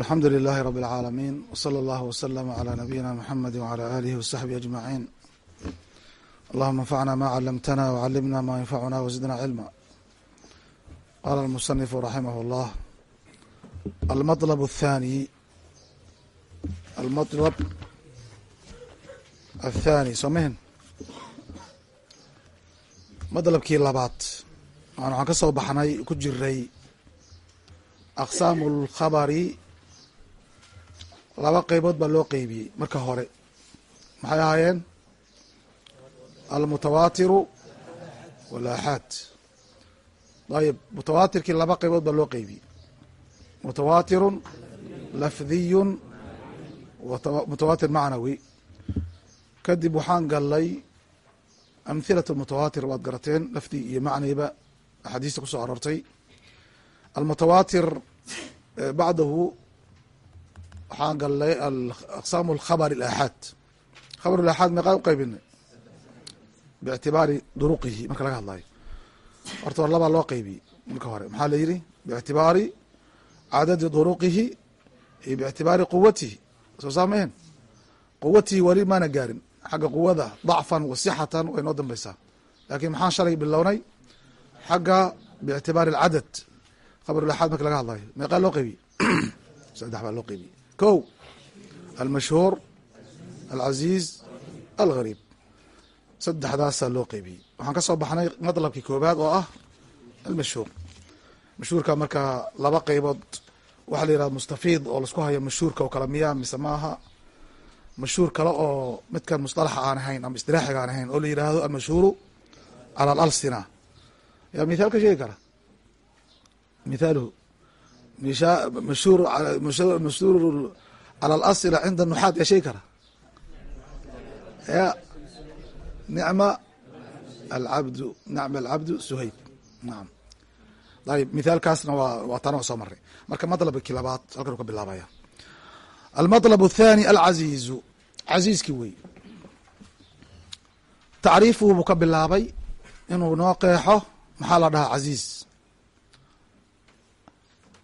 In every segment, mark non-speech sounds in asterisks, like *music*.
alxamdu lilahi rab اlcaalamiin wslى اllah wslm عlى nabiyina mxamedi wعlى alihi wsaxbihi aجmaciin allahuma anfacna ma calamtana wcalimna ma yanfacuna wzidna cilma qala اlmusanifu raximah اllah almaطlb الthani almaطlb aلthani soo mahin madlabkii labaad waxaan ka soo baxnay ku jiray aqsaamu اlkhabari laba qeybood baa loo qeybiyey. Marka hore maxay ahaayeen? Almutawaatiru walaxaad ayib mutawaatirkii laba qeybood baa loo qeybiyey. Mutawaatirun lafdiyun mutawaatir macnawi. Kadib waxaan galnay amhilat mutawaatir waad garateen lafdi iyo macniba axaadiista ku soo aroortay almutawaatir bacdahu waxaan galnay aqsaamu alkhabr alaxaad khabr alaxaad meeqaa u qaybinay? Biictibaari duruqihi marka laga hadlayo horta hor labaa loo qeybiyey marka hore. Maxaa la yidhi? Biictibaari cadadi duruqihi iyo biictibaari quwatihi soo saa mahen quwatihi weli maana gaarin. Xagga quwada dacfan wa way noo dambeysaa laakiin maxaan shalay bilownay? Xagga biictibaari alcadad. Khabr alaxaad marka laga hadlayo meeqaa loo qeybiyey *clears throat* saddex baa loo qeybiyey ko almashhuur alcaziiz algariib saddexdaasaa loo qeybiyey waxaan ka soo baxnay madlabkii koobaad oo ah almashhuur mashhuurka marka laba qeybood waxaa la yihahda mustafiid oo la isku hayo mashhuurka oo kale miyaa mise maaha mashhuur kale oo midkan musطalaxa aan ahayn ama istilaaxiga aan ahayn oo la yidhaahdo almashhuuru cala alalsina yaa mithaal ka sheegi kara mithaaluhu mashhuur mashhuur cala alasila cinda nuxaad yaa sheegi kara ya nicma alcabdu nicma alcabdu suhayb nacam ayib mithaalkaasna waa waa tana soo maray marka madlabkii labaad halkan u ka bilaabaya almaطlb الthani alcaziizu caziizkii wey tacriifuhu buu ka bilaabay inuu noo qeexo maxaa la dhahaa caziiz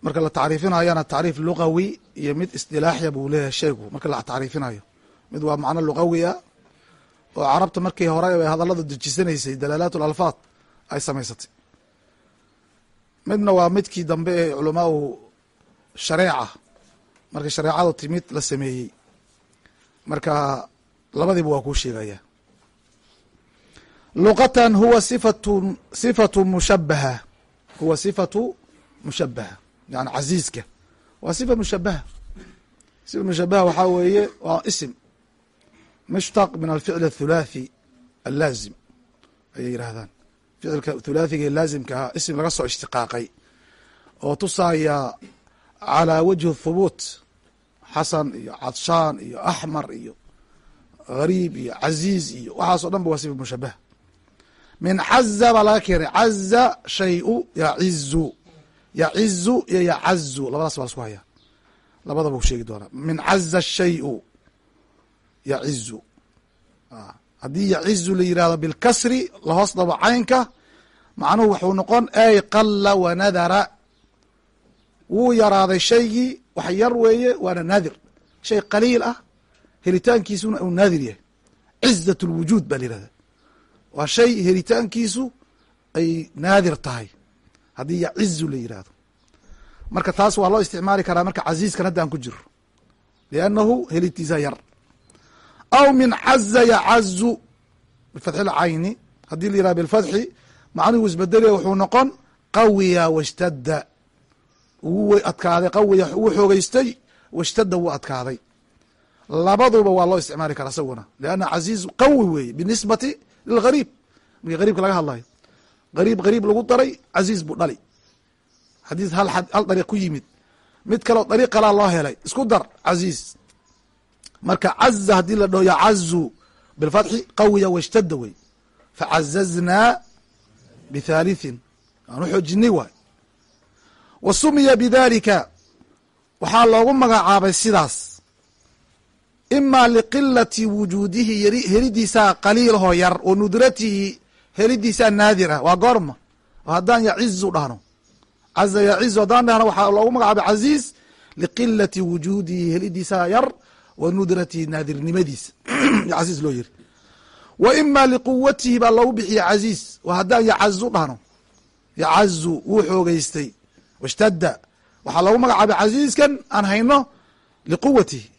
marka la tacriifinayana tacriif lugawi iyo mid isdilaaxya buu leeyahay shaygu marka la tacriifinayo mid waa macno lugawiya oo carabta markii hore ay hadalada dejisanaysay dalaalaat اlalfaad ay samaysatay. Midna waa midkii dambe ee culamaau shareeca. Markii shareecadu timid la sameeyey. Marka labadiiba waa kuu sheegaya. Luqatan huwa sifatu sifatu mushabaha huwa sifatu mushabaha yani caziizka waa sifa mushabaha sifa mushabaha waxaa weeye waa isim mushtaq min alficl athulaathi allaazim ayay yidhaahdaan ficilka thulaathiga ee laazimka ahaa isim laga soo ishtiqaaqay oo tusaaya calaa wajhi thubuut xasan iyo cadshaan iyo axmar iyo gariib iyo caziiz iyo waxaaso dhan ba waa sifa mushabaha min caza baa laga keenay caza shay-u yacizu yacizu iyo yacazu labadaas baa lasku hayaa. Labadaba u sheegi doonaa. Min caza shayu. Yacizu haddii yacizu la yihahdo bilkasri lahoos dhabo caynka macnuhu wuxuu noqon ay qala wanadara wuu yaraaday shaygii wax yar weeye waana naadir shay qaliil ah helitaankiisuna uu naadir yahay. Cizat lwujuud baa la yihahda waa shay helitaankiisu ay naadir tahay haddii yacizu la yihahdo marka taas waa loo isticmaali karaa marka casiiskan hadda aan ku jiro. Liannahu helitiisa yar. Aw min caza yacazu bifatxi lcayni haddii la yihahdo bilfatxi macnuhu isbedelaya wuxuu noqon qawiya washtadda. Wuu adkaaday qawiya wuu xoogeystay washtadda wuu adkaaday. Labaduba waa loo isticmaali karaa isaguna. Lianna caziiz qawi weeye binisbati lilgariib. Markii gariibka laga hadlayo gariib gariib lagu daray caziiz buu dhali. Xadiis hal dariiq ku yimid. Mid kaleo dariiq kalaa loo helay. Isku dar caziiz marka caza haddii la dhaho yacazu bilfatxi qawiya washtadda wey. Facazaznaa bithaalithin. Aan u xoojinay waay. Wa sumiya bidalika waxaa loogu magacaabay sidaas. Ima liqilati wujuudihi helidiisaa qaliilhoo yar wa nudratihi helidiisaa naadir ah waa goorma oo haddaan yacizu dhahno. Caza yacizu haddaan dhahno waxaa loogu magacaabay caziiz liqilati wujuudihi helidiisa yar wa nudratihi naadirnimadiisa. *clears throat* Casiiz loo yiri. Wa ima liquwatihi baa loogu bixiye casiiz wa haddaan yacazu dhahno. Yacazu wuu xoogeystay washtadda. Waxaa loogu magacaabay casiizkan aan hayno liquwatihi.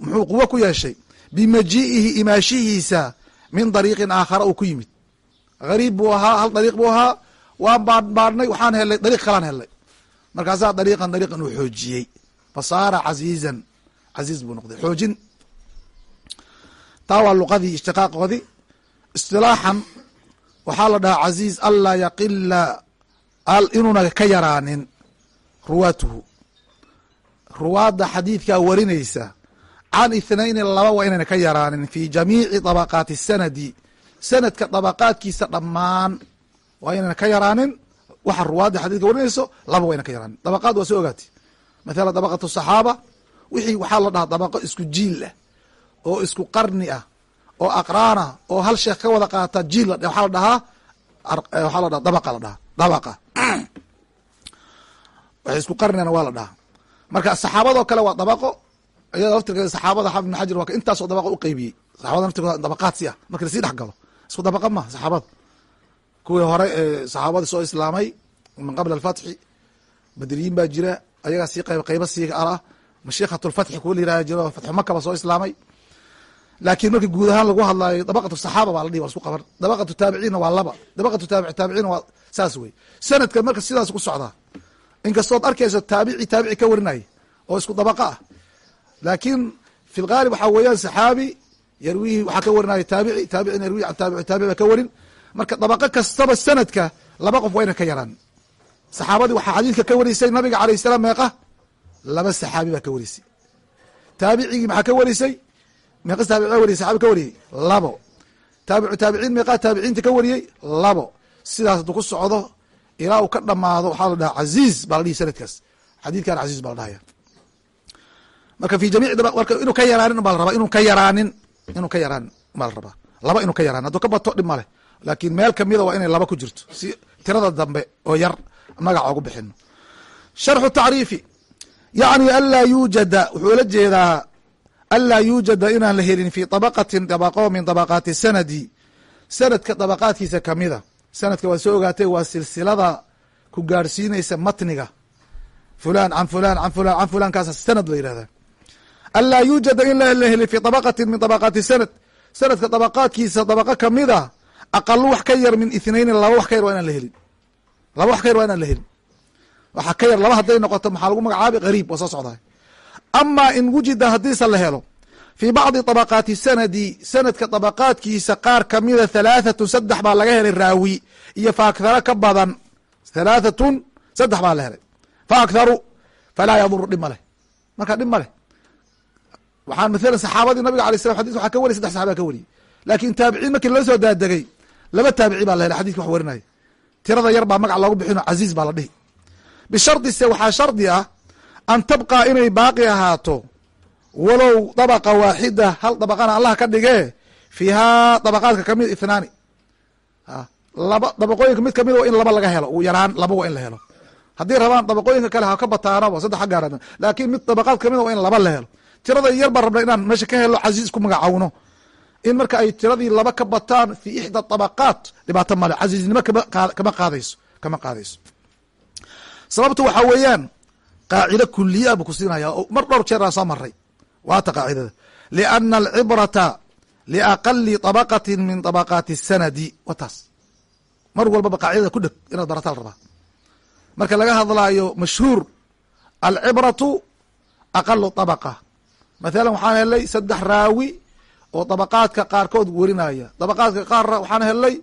Muxuu quwo ku yeeshay. Bimajii'ihi imaashihiisa min dariiqin aakhara uu ku yimid gariib buu ahaa hal dariiq buu ahaa. Waan baadbaadhnay waxaan helay dariiq kalaan helay. Markaasaa dariiqan dariiqan uu xoojiyey. Fasaara casiizan casiiz buu noqday. Xoojin. Taa waa luqadii ishtiqaaqoodii istilaaxan waxaa la dhahaa casiiz anlaa yaqila inuuna ka yaraanin. Ruwaatuhu. Ruwaadda xadiidkaa warinaysa can ithnayni laba waa inayna ka yaraanin fi jamiici dabaqaati sanadi sanadka dabaqaadkiisa dhammaan. Waa inayna ka yaraanin. Waxa ruwaadda xadidka warinayso laba waa yna ka yaraanin. Dabaqaad waa soo ogaati mathala dabaqatu saxaaba wixii waxaa la dhahaa dabaqo isku jiil ah oo isku qarni ah oo aqraana oo hal sheekh ka wada qaata jiil waxaa la dhahaa waxaa la dhaha dabaqa la dhahaa. Dabaqa. *clears throat* Waxay isku qarnina waa la dhahaa. Marka saxaabadoo kale waa dabaqo. Iyada laftirkeeda saxaabada xaafid ibn xajar waa intaasoo dabaqa u qeybiyey saxabada laftirkooda dabaqaad si ah marka la sii dhex galo isku dabaqa ma saxaabada kuwii hore ee soo islaamay min qabla alfatxi badriyiin baa jira ayagaa sii qayb qayba sii ah mashiikhat lfatxi kuwa la yiraha jiro fatxu maka soo islaamay. Laakiin markii guud ahaan lagu hadlaayo dabaqatu saxaaba baa la dhihi wa isku qaban dabaqatu taabiciinna waa laba. Dabaqatu taabici waa saas wey. Sanadka marka sidaas ku socdaa inkastood arkayso taabici taabici ka warinaya oo isku dabaqa ah. Laakiin fi waxaa weeyaan saxaabi yarwihi waxaa ka warinaya taabici taabicina yarwihi can taabici taabici baa ka warin. Marka dabaqo kastaba sanadka laba qof waa yna ka yaraan. Saxaabadii waxaa xadiidka ka warisay nabiga alayh salaam meeqa laba saxaabi baa ka warisay taabicigii maxaa ka warisay meeqa taabici wariy saxaabi ka wariyey labo. Taabicu taabiciin meeqaa taabiciinta ka wariyey labo. Sidaas hadduu ku socdo ilaa uu ka dhamaado waxaa la dhahaa casiiz baa la dhihi sanadkaas. Xadiidkan casiiz baa la dhahaya. Marka fi jamic marka inuu ka yaraanin baa la rabaa inuu ka yaraanin inuu ka yaraanin baa la rabaa. Laba inuu ka yaraanin hadduu ka bato dhib maleh laakiin meel kamida waa inay laba ku jirto. Si tirada dambe oo yar magaca ogu bixino sharxu tacriifi. Yacni anlaa yuujada wuxuu la jeedaa anlaa yuujada inaan la helin fi dabaqatin dabaqo min dabaqaati sanadi. Sanadka dabaqaadkiisa kamida sanadka waa soo ogaatay waa silsilada ku gaarhsiinaysa matniga. Fulan can fulan can fulan can fulan kaas sanad la yihahda anlaa yuujada in la heli fi abaqati min abaqaati sanad sanadka abaqaadkiisa abaqo kamida aqalu wax ka yar min ithnayni laba wax ka yar waa inaan la helin laba wax ka yar waa inaan la helin waxaa ka yar laba hadday noqoto maxaa lagu magacaabay qariib waa soo socdahay amaa in wujida haddiise la helo fii bacdi abaqaati sanadi sanadka abaqaadkiisa qaar kamida halaathatu saddex baa laga helay raawi iyo fa akthara ka badan halaathatu saddex baa la helay fa aktharu falaa yadur dhib ma leh marka dhib ma leh waxaan mathalan saxaabadii nabiga alay slam xadis waxaa ka wariy saddex saxaba ka wariyey laakin taabiciin markii lala soo daadegay laba taabici baa la helay wax warinaya tirada yar magac loogu bixino casiiz baa la dhihi. Bishardise waxaa shardi ah an tabqaa inay baaqi ahaato walow dabaqa waaxida hal dabaqana allah ka dhigee fiihaa dabaqaadka ka mid ithnaani. Laba dabaqooyinka mid ka mid waa in laba laga helo uu yaraan laba waa in la helo. Haddii rabaan dabaqooyinka kale ha ka bataanaba saddex ha gaaraan laakin mid dabaqaad ka mid waa in laba la helo tirada yar baan rabna inaan meesha ka helo casiiz ku magacawno in marka ay tiradii laba ka bataan fi ixda طabaqaat dhibaato male casiiznimo kama qaadayso kama qaadayso sababta waxaa weeyaan qaacido kuliya bu ku siinaya oo mar dhowr jeer aan soo maray waata qaacidada liana alcibrata liaqali طabaqati min طabaqaati الsanadi wa taas mar walbaba qaacidada ku dheg inaad barataa la rabaa marka laga hadlaayo mashhuur alcibratu aqalu طabaqa mathalan waxaan helay saddex raawi oo dabaqaadka qaarkood werinaya dabaqaadka qaarna waxaan helay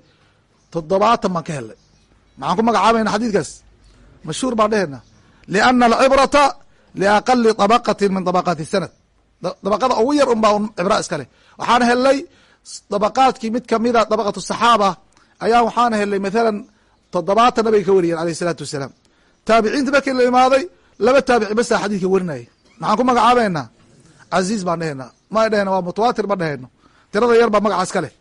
toddobaatan baan ka helay. Maxaan ku magacaabayna xadiidkaas? Mashhuur baan dhehena liana alcibrata liaqali طabaqati min طabaqaati sanad. Dabaqada ugu yar un baa un cibra iska leh. Waxaan helay dabaqaadkii mid kamida dabaqatu saxaaba. Ayaa waxaan helay mathalan toddobaatan nabiga ka wariyeen alayh isalaatu wasalaam taabiciinta markii la imaaday laba taabici basa xadiidka werinaya maxaan ku magacaabaynaa casiiz baan dhehena ma dhehena waa mutawaatir ma dheheno tirada yar baa magaca iska leh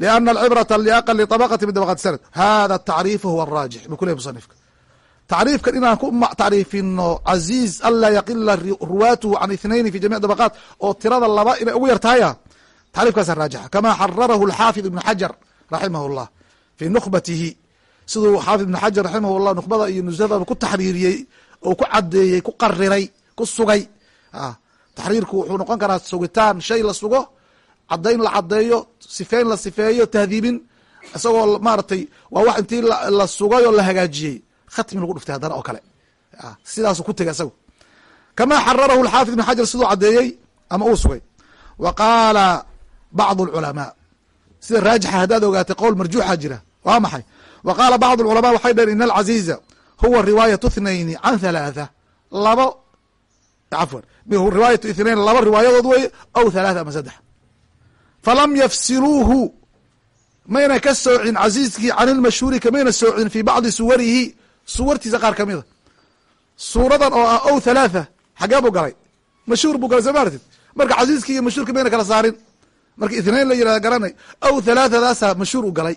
liana alcibrata liaqali طabaqati min dabaqati sanad hada tacriifu huwa araajix bu ku musanifka tacriifkan inaan ku tacriifino caziiz anlaa yaqila ruwaatuhu can ithnayni fi jamic dabaqaat oo tirada laba inay ugu yar tacriifkaasa raajixa kama xararahu alxaafid ibnu xajar raximah llah fii nukhbatihi siduu xaafid ibnu xajar raximah llah nukhbada iyo nusada ku taxriiriyey oo ku cadeeyey ku qariray ku sugay taxriirku wuxuu noqon karaa sugitaan. Shay la sugo cadayn la cadeeyo sifeyn la sifeeyo tahdiibin. Isagoo maaratay waa wax intii la sugay oo la hagaajiyey. Khatmi lagu dhuftay haddana oo kale. Sidaasu ku tegay isagu. Kamaa xararahu alxaafid ibn xajar siduu cadeeyey ama uu sugay. Wa qaala bacdu alculamaa. Sida raajixa haddaad ogaatay qowl marjuuxa jira. Waa maxay? Wa qaala bacdu alculamaa waxay dhaheen in alcaziiza huwa riwaayatu ithnayni can halaatha labo cafwan riwaayatu ithnayn laba riwaayadood wey aw halaatha ama saddex falam yafsiluuhu mayna ka soocin casiiskii can ilmashhuuri kamayna soocin fi bacdi suwarihi suwartiisa qaar kamida suuradan oo ah ow halaatha xagee buu galay mashhuur buu galay soo maartid marka casiiskii iyo mashhuurka mayna kala saarin marka ithnain la yirahda garanay aw halaathadaasa mashhuur u galay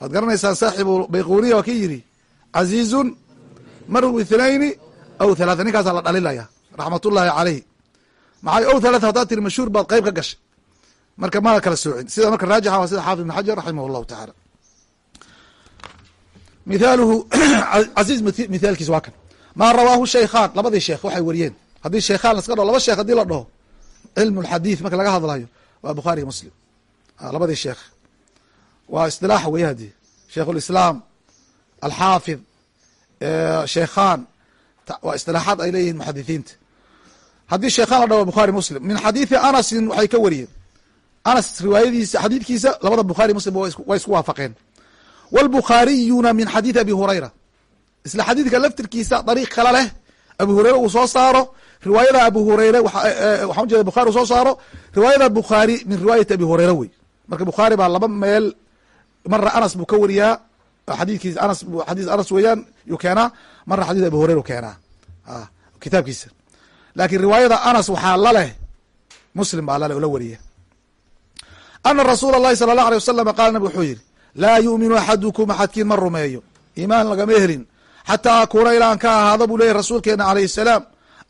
waad garanaysaan saaxibu bayquniya waa kii yidhi casiizun maru ithnayni aw halaatha ninkaasaa la dhalilaya raxmat ullaahi caleyh maxay ow halaatha haddaad tiri mashhuur baad qeyb ka gashay? Marka mana kala soocin. Sida marka raajixa waa sida xaafid ibn xajar raximah llahu tacaala. Mithaaluhu *clears throat* casiiz mithaalkiis waa kan. Maa rawaahu shaykhaan. Labadii sheekh waxay wariyeen. Haddii sheekhaan laska dhaho laba sheekh haddii la dhaho cilmu lxadiid marka laga hadlayo waa bukhaari iyo muslim. Labadii sheekh. Waa isdilaax wey hadi sheikh lislaam alxaafid sheekhaan waa isdilaaxaad ay leeyihiin muxadithiinta haddii sheekhaan la dhaho bukhaari muslim min xadiidi anasin waxay ka wariyeen. Anas riwaayadiisa xadiidkiisa labada bukhaari muslim way isku waafaqeen. Wاlbukhaariyuna min xadiidi abi hurayra. Isla xadiidka laftirkiisa dariiq kale leh. Abu hureyre uu soo saaro. Riwaayada abu hureyre waxaan ujeeda bukhari uu soo saaro. Riwaayada bukhaari min riwaayati abi hureyre wey. Marka bukhaari baa laba meel mara anas buu ka wariyaa. Xadiidkiisa anas xadiis anas weeyaan yuu keenaa. Marna xadiid abi hureyre u keenaa. Kitaabkiisa laakiin riwaayada anas waxaa laleh muslim baa laleh oo la wariya ana rasuula اllahi salى اlه alيه wasalam qaala nabig wuxuu yihi laa yu'minu axadukum axadkiin ma rumeeyo iimaan lagama helin xataa akuuna ilaan ka ahaado buu leyahy rasuulkeena alayh الsalaam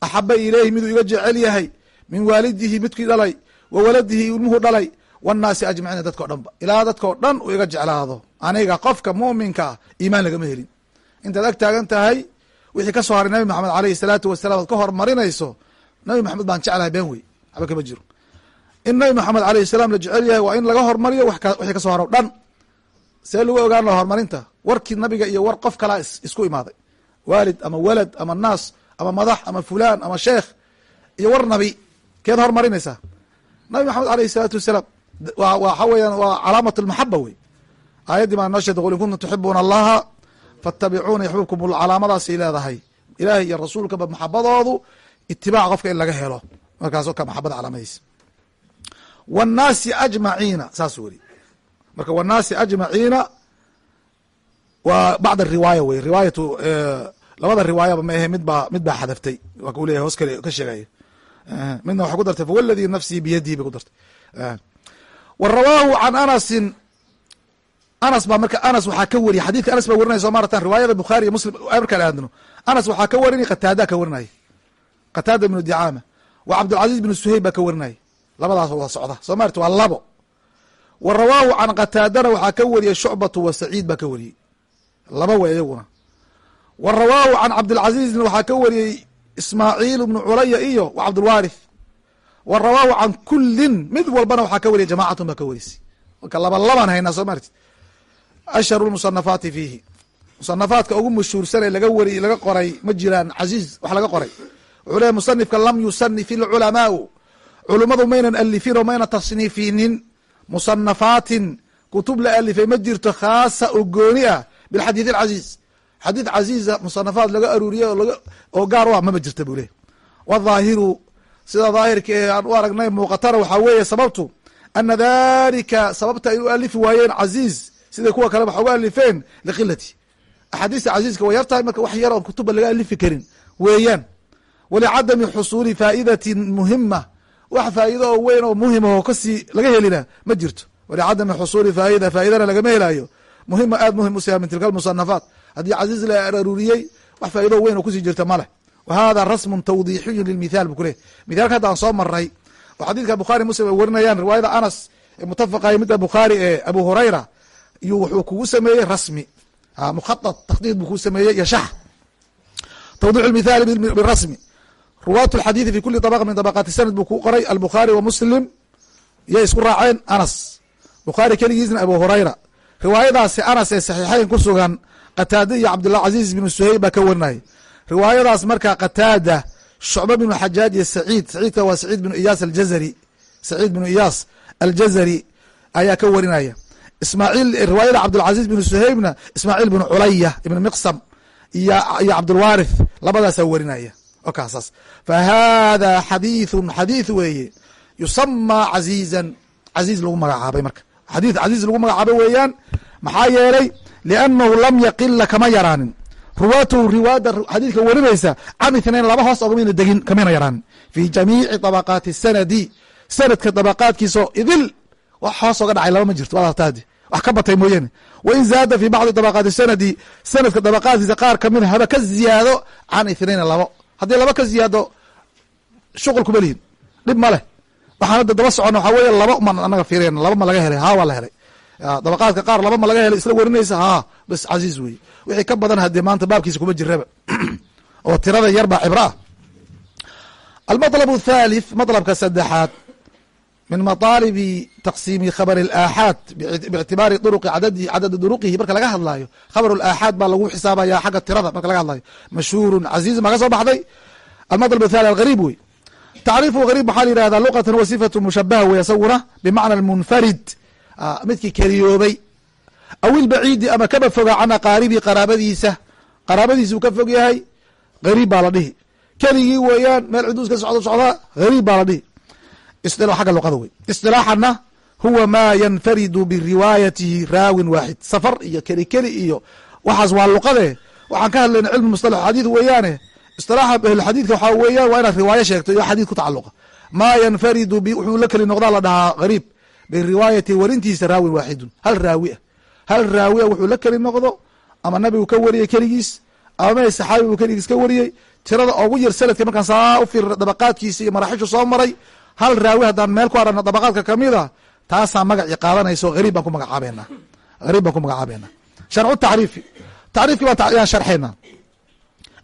axaba ilayhi miduu iga jecel yahay min waalidihi midkii dhalay wa waladihi ilmuhu dhalay wاnnaasi ajmaciina dadkao dhan ba ilaa dadkao dhan uu iga jeclaado aniga qofka muminka ah iimaan lagama helin intaad ag taagan tahay wixii ka soo haray nabi maxamed alayhi الsalaatu wasalam ad ka hormarinayso nabi maxamed baan jeclahay been wey waxba kama jiro. In nabi maxamed alayh salaam la jecel yahay waa in laga hormariyo wixii ka soo haro dhan. See lagu ogaan laha warkii nabiga iyo war qof kalaa isku imaaday. Waalid ama walad ama naas ama madax ama fulaan ama sheekh iyo war nabi keed horumarinaysaa nabi maxamed alayh salaatu wasalaam waxa weeyaan waa calaamat lmaxaba wey aayaddii baa noo sheegtay qul in kuntum tuxibuuna allaha faatabicuuna yaxbibkum calaamadaasay leedahay. Ilaahay iyo rasuulkaba maxabadoodu itibaac qofka in laga helo. Markaasoo ka maxabada calaamadiisa wاnnaasi ajmaciina saas weri marka wاnnaasi ajmaciina waa bacd riwaaya wey riwaayatu labada riwaayaba ma ahe mid baa xadaftay. Waa ku leyahy hoos kale ka sheegaya. Midna waxay ku dartay fawaladi nafsii biyadihi bay ku dartay. Wa rawaahu can anasin anas baa marka anas waxaa ka wariyay. Xadidka anas baa warinaya soo maaratan riwaayada bukhaari iyo muslim markaan aadno. Anas waxaa ka warinay qataada ka warinaya qataada ibnu dicaama wa cabdilcaziz bnu suheyb baa ka warinaya labadaas wada socda. Soo maarti waa labo. Wa rawaahu can qataadana waxaa ka wariyey shucbatu wa saciid baa ka wariyey laba wey iyaguna wa rawaahu can cabdilcaziizna waxaa ka wariyey ismaaciil bnu culaya iyo wa cabdulwaarith wa rawaahu can kullin mid walbana waxaa ka wariyay jamaacatun baa ka warisay marka laba labaan haynaa soo maarti ashharu lmusanafaati fiihi. Musanafaadka ugu mashhuursan ee laga wariy laga qoray ma jiraan casiiz wax laga qoray. Wuxuu leeyahy musanifka lam yusanif ilculamaau culummadu maynan alifin oo mayna tasniifinin musanafaatin kutub la alifay ma jirto khaasa oo gooni ah bilxadiid alcaziiz xadiid caziiza musanafaat laga aruuriyey oo gaar u ah mama jirta buu leh wadhaahiru sida daahirka ee aan u aragnay muuqatana waxaa weeye sababtu ana dalika sababta ay u alifi waayeen caziiz siday kuwa kale waxa uga alifeen liqilati axaadiista caziizka way yar tahay marka wax yar oon kutuba laga alifi karin. Weeyaan walicadami xusuuli faa'idatin muhima wax faa'ido oo weyn oo muhima oo ka sii laga helina ma jirto. Walicadami xusuuli faa'ida faa'idana lagama helayo muhima aad muhiim usiha min tilka almusanafaat haddii caziiz la aruuriyey wax faa'ido weyn oo ku sii jirta ma leh. Wa rasmun tawdiixiyun lilmithaal bu kuleh mithaalka hadda soo maray oo xadiidka bukhaari muslim ay warinayaan riwaayada anas ee mutafaqayo midda bukhaari ee abu hurayra iyuu wuxuu kugu sameeyey rasmi. Mukhaad takdiid buu kuu sameeyey iyo shax. Twdix mithaali birasmi ruwaat lxadiidi fi kuli طabqa min طabaqaati sanad buu ku qoray albukhaari wa muslim. Yay isku raaceen anas. Bukhaari keligiisna abu hurayra. Riwaayadaasi anas ee saxiixeyn ku sugan qataada iyo cabdillah caziiz binu baa ka warinayay riwaayadaas marka qataada shucba binu xajaaj iyo saciid saciidka waa saciid binu iyaas aljazari. Saciid binu iyaas aljazari ayaa ka warinaya ismaaciil riwaayada cabdilcaziiz binu suheybna ismaaciil binu culaya ibn miqsam iyo iyo cabdulwaarith labadaasaa warinaya. Okaasaas fa hada xadiithun xadiith weeye yusamaa caziizan caziiz lagu magacaabay marka. Xadiith caziiz lagu magacaabay weeyaan maxaa yeelay liannahu lam yaqila kama yaraanin. Ruwaatuhu riwaada xadiidka warinaysa can ithnain laba hoos ogamayna degin kamayna yaraanin. Fi jamiici طabaqaati sanadi sanadka dabaqaadkiisao idil wax hoos oga dhacay laba ma jirto waad artaadi wax ka batay mooyaane wain zaada fi bacdi dabaqaati sanadi sanadka dabaqaadkiisa qaar ka mid a ah haba ka ziyaado can ithnaina labo. Haddii laba ka ziyaado shuqul kuma lihin. Dhib ma leh. Waxaan hadda daba socona waxaa weeye laba uman anaga fiireen laba ma laga helay haa waa la helay. Dabaqaadka qaar laba ma laga helay isla warinaysa haa bas casiiz weeye wixii ka badan haddee maanta baabkiisa kuma jiraba *clears throat* oo tirada yarbaa cibra. Ah almaطlb thalith saddexaad min maطaalibi taqsiimi khabr اlaaxaad bictibaari duruqi cadadi cadadi duruqihi marka laga hadlaayo khabr اlaaxaad baa lagu xisaabaya xagga tirada marka laga hadlayo mashhuuru caziiz maa ka soo baxday almaطlb الthalith algariib wey tacriifu gariib maxaa la yihahdaa luqatan wa sifatu mushabaha wey isaguna bimacna munfarid midkii keliyoobay aw ilbaciidi ama kaba foga can aqaaribii qaraabadiisa qaraabadiisa uu ka fog yahay gariib baa la dhihi keligii weeyaan meel ciduu iska socdo socdaa gariib baa la dhihi xagga luqada wey isilaaxana huwa maa yanfaridu biriwaayatihi raawin waaxid safar iyo keli keli iyo waxaas waa luqade waxaan ka hadlayna cilmi mustalax xadiid weeyaane. Isilaaxa ahlxadiidka waxaa weeyaan waa inaad riwaayo sheegto iyo xadiid ku tacaluqa maa yanfaridu wuxuu la keli noqdaa la dhahaa gariib. Biriwaayati warintiisa raawin waaxidun hal raawi ah. Hal raawi a wuxuu la keli noqdo ama nabigu ka wariyey keligiis ama me saxaabi buu keligiis ka wariyey. Tirada ugu yar sanadka markaan saa u fiirna dabaqaadkiisa iyo maraxishu soo maray hal raawi haddaan meel ku aragna dabaqaadka ka mid a taasaa magacii qaadanayso hariib baan ku magacaabena hariib baan ku magacaabena sharcu tacriifi. Tacriifkii baan sharxeyna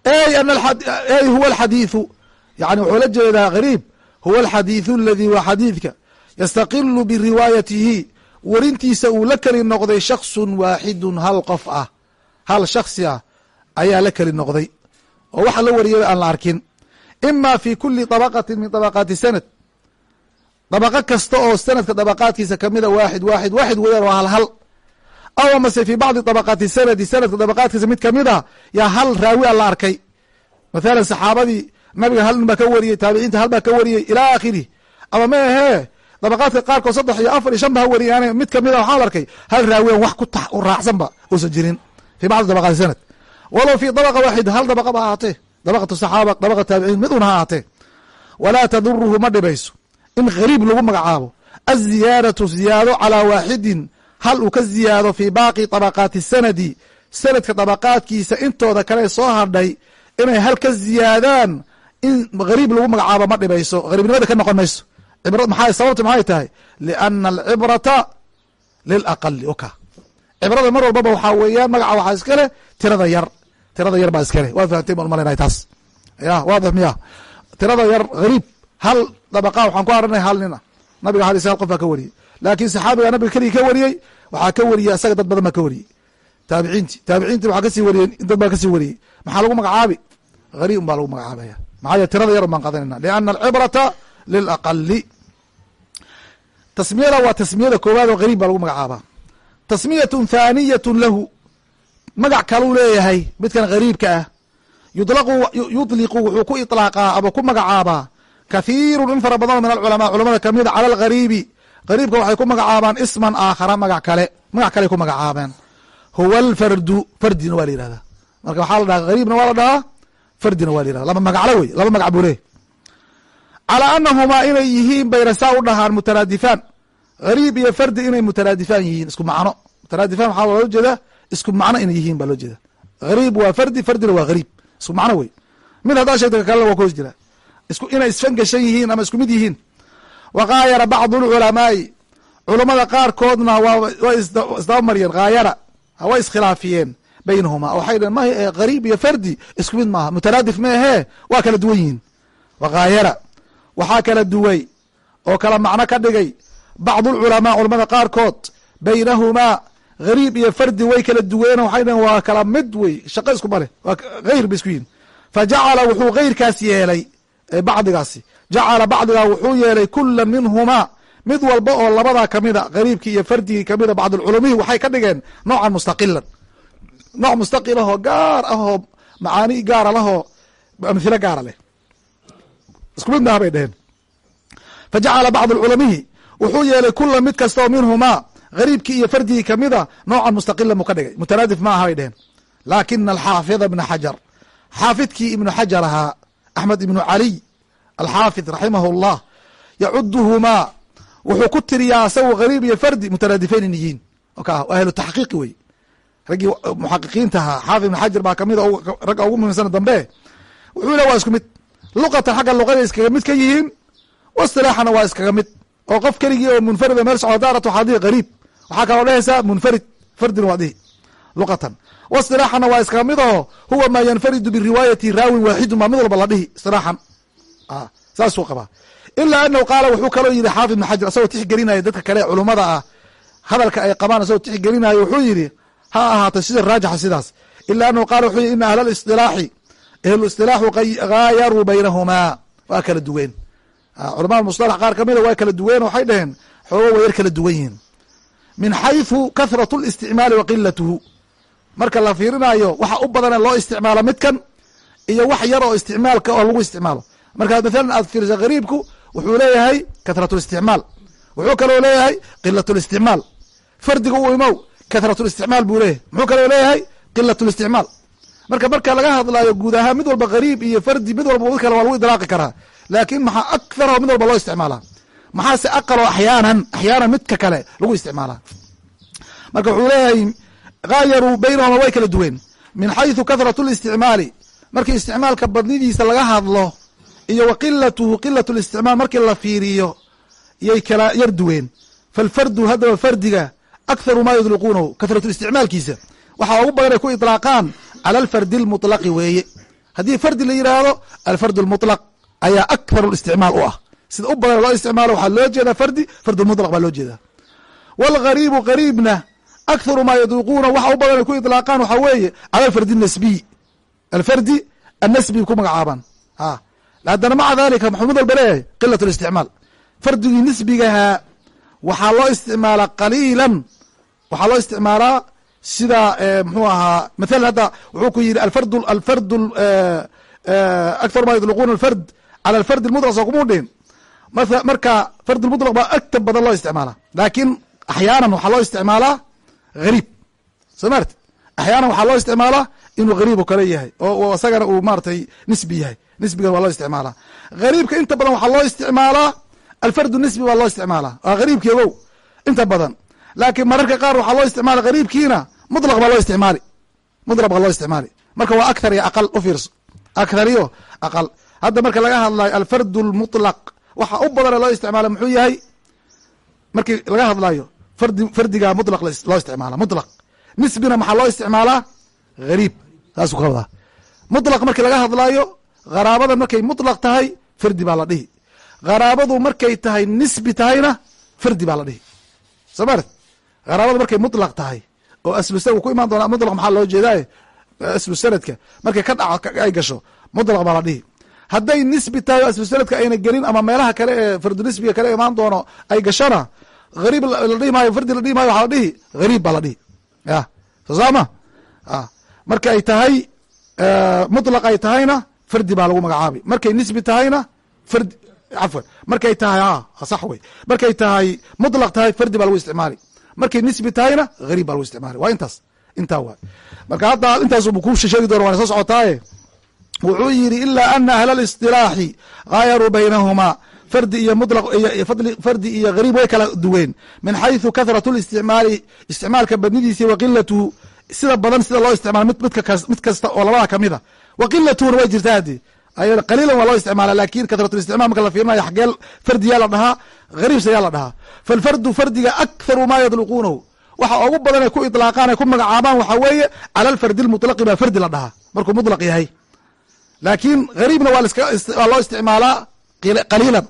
ey huwa alxadiithu. Yani wuxuu la jeedaa gariib. Huwa alxadiithu aladi waa xadiidka. Yastaqilu biriwaayatihi. Warintiisa uu la keli noqday shaksun waaxidun hal qof ah. Hal shaksi ah ayaa la keli noqday. Oo waxa la wariyay aan la arkin. Ima fi kuli طabaqati min طabaqaati sanad dabaqo kasta oo sanadka dabaqaadkiisa kamida waaxid waaxid waaxid weeyaan waa hal hal aw amase fi bacdi طabaqaati sanadi sanadka dabaqaadkiisa mid ka mid a yaa hal raawi a la arkay. Mathalan saxaabadii nabiga hal nin baa ka wariyey taabiciinta hal baa ka wariyey ilaa aakhirih ama ma ahee dabaqaadka qaarkood saddex iyo afar iyo shan ba ha wariyaane mid ka mid a waxaa la arkay hal raawiyan wax ku raacsanba uusan jirin. Fi bacdi dabaqaati sanad. Walow fi dabaqa waaxid hal dabaqa ba ahaatee? Dabaqatu saxaaba dabaqa taabiciin mid una ha ahaatee? Walaa taduruhu ma dhibayso in gariib lagu magacaabo. Aziyaadatu ziyaado calaa waaxidin hal uu ka ziyaado fii baaqi طabaqaati sanadi. Sanadka dabaqaadkiisa intooda kale soo hadhay inay hal ka ziyaadaan in gariib lagu magacaabo ma dhibayso. Gariibnimada ka noqon mayso. Sababta maxay tahay? Liana alcibrata lilaqali oka cibrada mar walbaba waxaa weeyaan magaca waxaa iskale tirada yar. Tirada yar baa iskale waa fahamtay baan umalaynahay taas. Ya waadix miya tirada yar gariib hal dabaqa waxaan ku arinay hal nin ah nabiga hal sal qof baa ka wariyey. Laakiin saxaabiga nabiga keligii ka wariyey waxaa ka wariyey asaga dad badan baa ka wariyey. Taabiciinti taabiciinti waxaa ka sii wariyey dad baa ka sii wariyey. Maxaa lagu magacaabi? Gariib un baa lagu magacaabaya. Maxaa yee tirada yar un baan qadanayna liana alcibrata lilaqali tasmiyada waa tasmiyada koowaad oo gariib baa lagu magacaabaa. Tasmiyatun thaaniyatun lahu. Magac kaluu leeyahay midkan gariibka ah. Yudliqu wuxuu ku iطlaaqaa ama ku magacaabaa kathiiru in fara badan min alculamaa culamada kamida cala algariibi gariibka waxay ku magacaabaan isman aakhara magac kale magac kale ku magacaabeen. Huwa alfardu fardina waa la yihahdaa marka waxaa la dhaha gariibna waa la dhahaa fardina waa la yihahda laba magaclo wey laba magac buu leeyahy calaa anahumaa inay yihiin bayna saa u dhahaan mutaraadifaan. Gariib iyo fardi inay mutaraadifaan yihiin isku macno. Mutaraadifaan waxaa loo jeeda isku macno inay yihiin baa loo jeeda gariib waa fardi fardina waa gariib isku macno wey. Mid haddaa sheegto kalena waa ku hoos jira. isku inay isfangashan yihiin ama isku mid yihiin. Wakaayara bacdu lculamaai culammada qaarkoodna waa isdaba mariyeen kaayara way iskhilaafiyeen baynahuma. Waxay dheen ma gariib iyo fardi isku mid maaha. Mutaraadif maahee waa kala duwan yihiin. Wakaayara waxaa kala duway oo kala macno ka dhigay bacdu lculamaa culamada qaarkood baynahumaa gariib iyo fardi way kala duween waxay dheen waa kala mid wey shaqo isku maleh waa hayr bay isku yihiin fa jacala wuxuu heyrkaas yeelay bacdigaasi. Jacala bacdigaa wuxuu yeelay kula minhumaa mid walba oo labadaa kamida gariibkii iyo fardigii kamida bacdulculumihi waxay ka dhigeen noocan mustaqilan. Nooc mustaqil ahoo gaar ahoo macaani gaara lahoo amhilo gaara leh isku mid bay dheheen fa jacala culamihi wuxuu yeelay kula mid kastoo minhumaa gariibkii iyo fardigii kamida noocan mustaqilan buu ka dhigay. Mutaraadif maaha bay dheheen laakina alxaafida ibna xajar xaafidkii ibnu xajar ahaa axmed ibnu caliy alxaafid raximah اllah yacuduhumaa wuxuu ku tiriyaa isagu gariib iyo fardi mutaraadifayn in yihiin ahlu taxqiiqi wey raggii muxaqiqiinta ahaa xaafid ibn xajar baa ka mid ragga ugu muhimsan dambe wuxuu le waa isku mid luqatan xagga luqada iskaga mid ka yihiin wasilaaxana waa iskaga mid oo qof keligii oo munfarida meel socdo daarat waxaa dihi gariib waxaa kaloo dhehaysaa munfarid fardina waa dhihi luqatan wasilaaxana waa iskaga mid oo huwa maa yanfaridu biriwaayati raawin waaxidun baa mid walba la dhihi isilaaxan saasuu qabaa. Ilaa anahu qaala wuxuu kaloo yihi xaafid ibn xajar asagoo tixgelinaya dadka kale culummada ah hadalka ay qabaan asagoo tixgelinayo wuxuu yidhi ha ahaatay sida raajixa sidaas. Ila anahu qaala wuxuu yihi ina ahla lisilaaxi ahlu isilaaxu gaayaruu baynahumaa waa kala duween. Culamada musalax qaar kamida waa kala duween waxay dhaheen xoogo waa yar kala duwan yihiin. Min xayثu kahrat اlisticmaali wa qilatuhu marka la fiirinayo waxa u badane loo isticmaalo midkan iyo wax yar oo isticmaalka oo lagu isticmaalo. Markaad maalan aad fiiriso gariibku wuxuu leeyahay kahratulisticmaal wuxuu kaloo leeyahay qilatulisticmaal fardiga u imow kahratulisticmaal buu leeyahay. Muxuu kaloo leeyahay qilatulisticmaal marka marka laga hadlayo guud ahaan mid walba gariib iyo fardi mid walba mid kale waa lagu idlaaqi karaa. Laakiin maxaa aktharaho mid walba loo isticmaalaa? Maxaase aqaloo axyaanan axyaanan midka kale lagu isticmaalaa? Marka wuxuu leeyahay gaayaruu baynahuma way kala duween min xayثu kahrat اlisticmaali markii isticmaalka badnidiisa laga hadlo iyo wa qilatuhu qilat اlisticmaal markii la fiiriyo yay kala yar duween falfardu haddaba fardiga akharu ma yudliquunahu kahrat isticmaalkiisa waxaa ugu badan ay ku iطlaaqaan cala alfardi اlmuطlaqi weeye haddii fardi la yidhaahdo alfard اlmuطlaq ayaa akthar isticmaal u ah sida u badan loo isticmaalo waxaa loo jeedaa fardi fardulmuطlaq baa loo jeedaa wاlgariibu gariibna akharu maa yaduuquuna waxa u badan ay ku ilaaqaan waxaa weeye cala alfardi nasbiy alfardi annasbiy ku magacaabaan haddana maca dalika muxuu mid walba leeyahay qilat listicmaal fardigii nisbigahaa waxaa loo isticmaalaa qaliilan waxaa loo isticmaalaa sida mxuu ahaa mathalan hadda wuxuu ku yidhi alfard alfard akharu maa yadluquuna alfard cala alfard lmudlaq soo kumuu dhihin marka fard lmudlaq baa agta badan loo isticmaalaa laakiin axyaanan waxaa loo isticmaalaa ariib soo maarti axyaanan waxaa loo isticmaalaa inuu gariibu kale yahay oo isagana uu maaratay nisbi yahay nisbigan waa loo isticmaalaa. ariibka inta badan waxaa loo isticmaalaa alfardu nisbi baa loo isticmaalaa. waa gariibkii ogow inta badan. laakiin mararka qaar waxaa loo isticmaala gariibkiina mutlaq baa loo isticmaali. mutlaq baa loo isticmaali. marka waa akthar iyo aqal ufiirso fiirso akhariyo aqal hadda marka laga hadlayo alfardu lmutlaq waxa u badana loo isticmaala muxuu yahay markii laga hadlayo fardiga mutlaq loo isticmaala mutlaq. Nisbina maxaa loo isticmaalaa? Hariib saasuu ka wadaa. Mutlaq markii laga hadlaayo qaraabada markay mutlaq tahay fardi baa la dhihi. Qaraabadu markay tahay nisbi tahayna fardi baa la dhihi. Soo maarad qaraabadu markay mutlaq tahay oo aslu uu ku imaan doonaa mutlaq maxaa loo jeedaaye eh, aslu markay ka dhaco ay gasho mutlaq baa la dhihi. Hadday nisbi tahay oo aslu ayna gelin ama meelaha kale ee fardunisbiga kale imaan doono ay gashona ariib ladhihi maayo fardi ladhihi maayo waxaa la dhihi hariib baa la dhihi. Ya soo saama? Marka ay tahay eh, mutlaq ay tahayna fardi baa lagu magacaabay markay nisbi tahayna fardi cafwan markay tahay a sax wey markay tahay mutlaq tahay fardi baa lagu isticmaali. Markay nisbi tahayna hariib baa lagu isticmaali. Waa intaas intaa waay marka hadda intaasbu ku sheegi doona waana soo socotaaye. Wuxuu yidhi ilaa ana ahla اlisطilaaxi gaayaruu baynahumaa fardi iyo muطlaq fardi iyo gariib way kala duween min xayثu kahrat اlisticmaali isticmaalka badnidiisi wa qilatuhu sida badan sida loo isticmaalo mid mid kasta oo labada kamida wa qilatuna way jirtaa hadi qaliilan waa loo isticmaala lakin kahratulisticmal marka la fiirinayo xagee fardiyaa la dhahaa gariibsa yaa la dhahaa falfardu fardiga akharu ma yadluquunahu waxa ugu badan ay ku ilaaqaan ay ku magacaabaan waxaa weeye cala alfardi lmutlaqi baa fardi la dhahaa markuu mutlaq yahay laakiin gariibna waa loo isticmaalaa qaliilan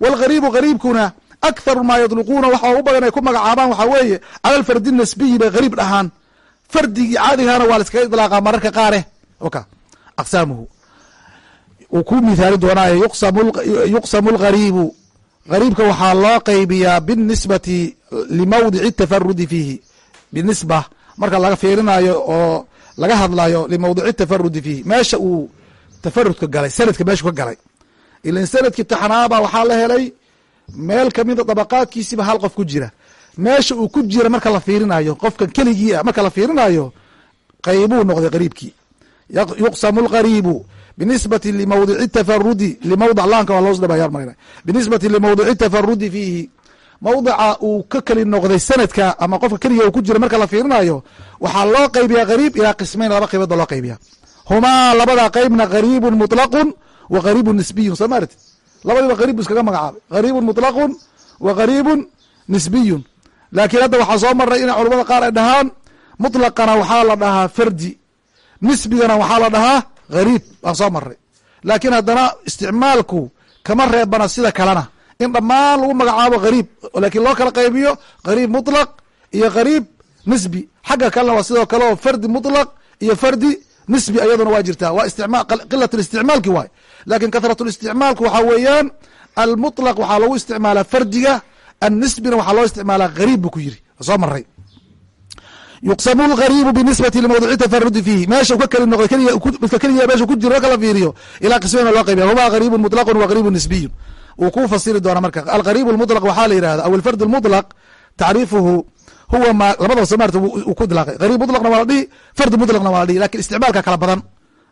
walgariibu gariibkuna akharu ma yadluquuna waxa ugu badan ay ku magacaabaan waxaa weeye cala alfardi nasbiyi bay gariib dhahaan fardigii caadigahana waa la idlaaqaa mararka qaare aqsaamuhu uu ku mithaali doonaayo yuqsamu lgariibu gariibka waxaa loo qeybiyaa binisbati limawdici tafarudi fiihi binisba marka laga fiirinayo oo laga hadlayo limawdici tafarudi fiihi meesha uu tafarudka galay sanadka meeshu ka galay ilan sannadkii taxnaaba waxaa la helay meel kamida dabaqaadkiisiba hal qof ku jira. Meesha uu ku jira marka la fiirinayo qofkan keligii ah marka la fiirinayo qeybuu noqday qariibkii. Yuqsamu lgariibu binisbati limawdici tafarudi limawdic laanka waa loos dhabayar marina binisbati limawdici tafarudi fiihi. Mawdica uu ka keli noqday sanadka ama qofka keliga uu ku jira marka la fiirinayo waxaa loo qeybiyaa gariib ilaa qismayn laba qeybood ba loo qeybiya humaa labada qeybna gariibun muطlaqun waqariibun nisbiyun soo maarti labadiiba qariib bu iskaga magacaabay. Qariibun mutlaqun wa qariibun nisbiyun. Laakiin hadda waxaa soo marnay inay culamada qaar ay dhahaan mutlaqana waxaa la dhahaa fardi. Nisbigana waxaa la dhahaa gariib baan soo marray laakiin haddana isticmaalku kama reebana sida kalena. In dhammaan lagu magacaabo gariib laakiin loo kala qaybiyo qariib mutlaq iyo qariib nisbi. Xagga kalena waa sidoo kale oo fardi mutlaq iyo fardi nisbi ayaduna waa jirtaa. Waa isticmaal qilat isticmaalki waay lakin kahrat isticmaalku waxaa weeyaan almuطlaq waxaa lagu isticmaalaa fardiga annisbina waxaa loo isticmaalaa gariib bu ku yiri soo maray yuqsamu lgariibu binisbati limawdici tafarudi fiihi meesha ka keli noqday midka keliya meesha ku jiro marka la fiiriyo ilaa qismayna loo qaybiya huma gariibun muطlaqun wa gariibun nisbiyun wuu ku fasiri doona marka algariib اlmuطlq waxaa la yihahda aw alfard اlmuطlq tacriifuhu huwa ma labadaba soo maarta uu ku idlaaqay gariib muطlqna waa la dhihi fard muطlqna waa la dhihi lakin isticmaalka kala badan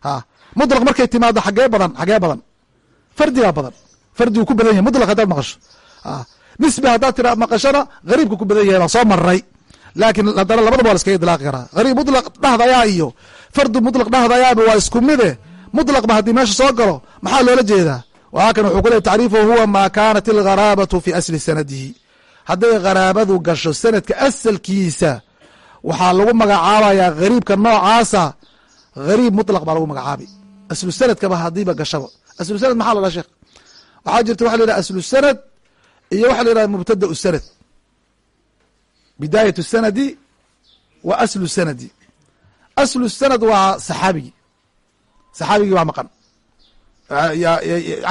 a mutlaq markay timaado xagee badan xagee badan. Fardigaa badan. Fardigu ku badan yahy mutlaq hadaad maqasho. Nisbi haddaad tira maqashona gariibka ku badan yahay ah, baan soo maray laakiin haddana labadaba waa la iskaga karaa. Hariib mutlaq dhahdayaa iyo fardu mutlaq dhahdayaaba waa isku mide. Mutlaqba haddii meesha soo galo maxaa loola jeedaa? Waakan wuxuu ku leey tacriifuhu huwa maa kaanat algharaabatu fii asli sanadihi. Hadday kharaabadu gasho sanadka asalkiisa waxaa lagu magacaabayaa hariibka noocaasa. Hariib mutlaq baa lagu magacaabay aslu sanadkaba hadiiba gashaba. Aslu sanad maxaa la dhaha sheekh waxaa jirta waxa la yidhaha aslu sanad iyo waxa la yidhaha mubtada sanad. Bidaayat sanadi wa aslu sanadi. Aslu sanad waa saxaabigii saxaabigii waa maqan.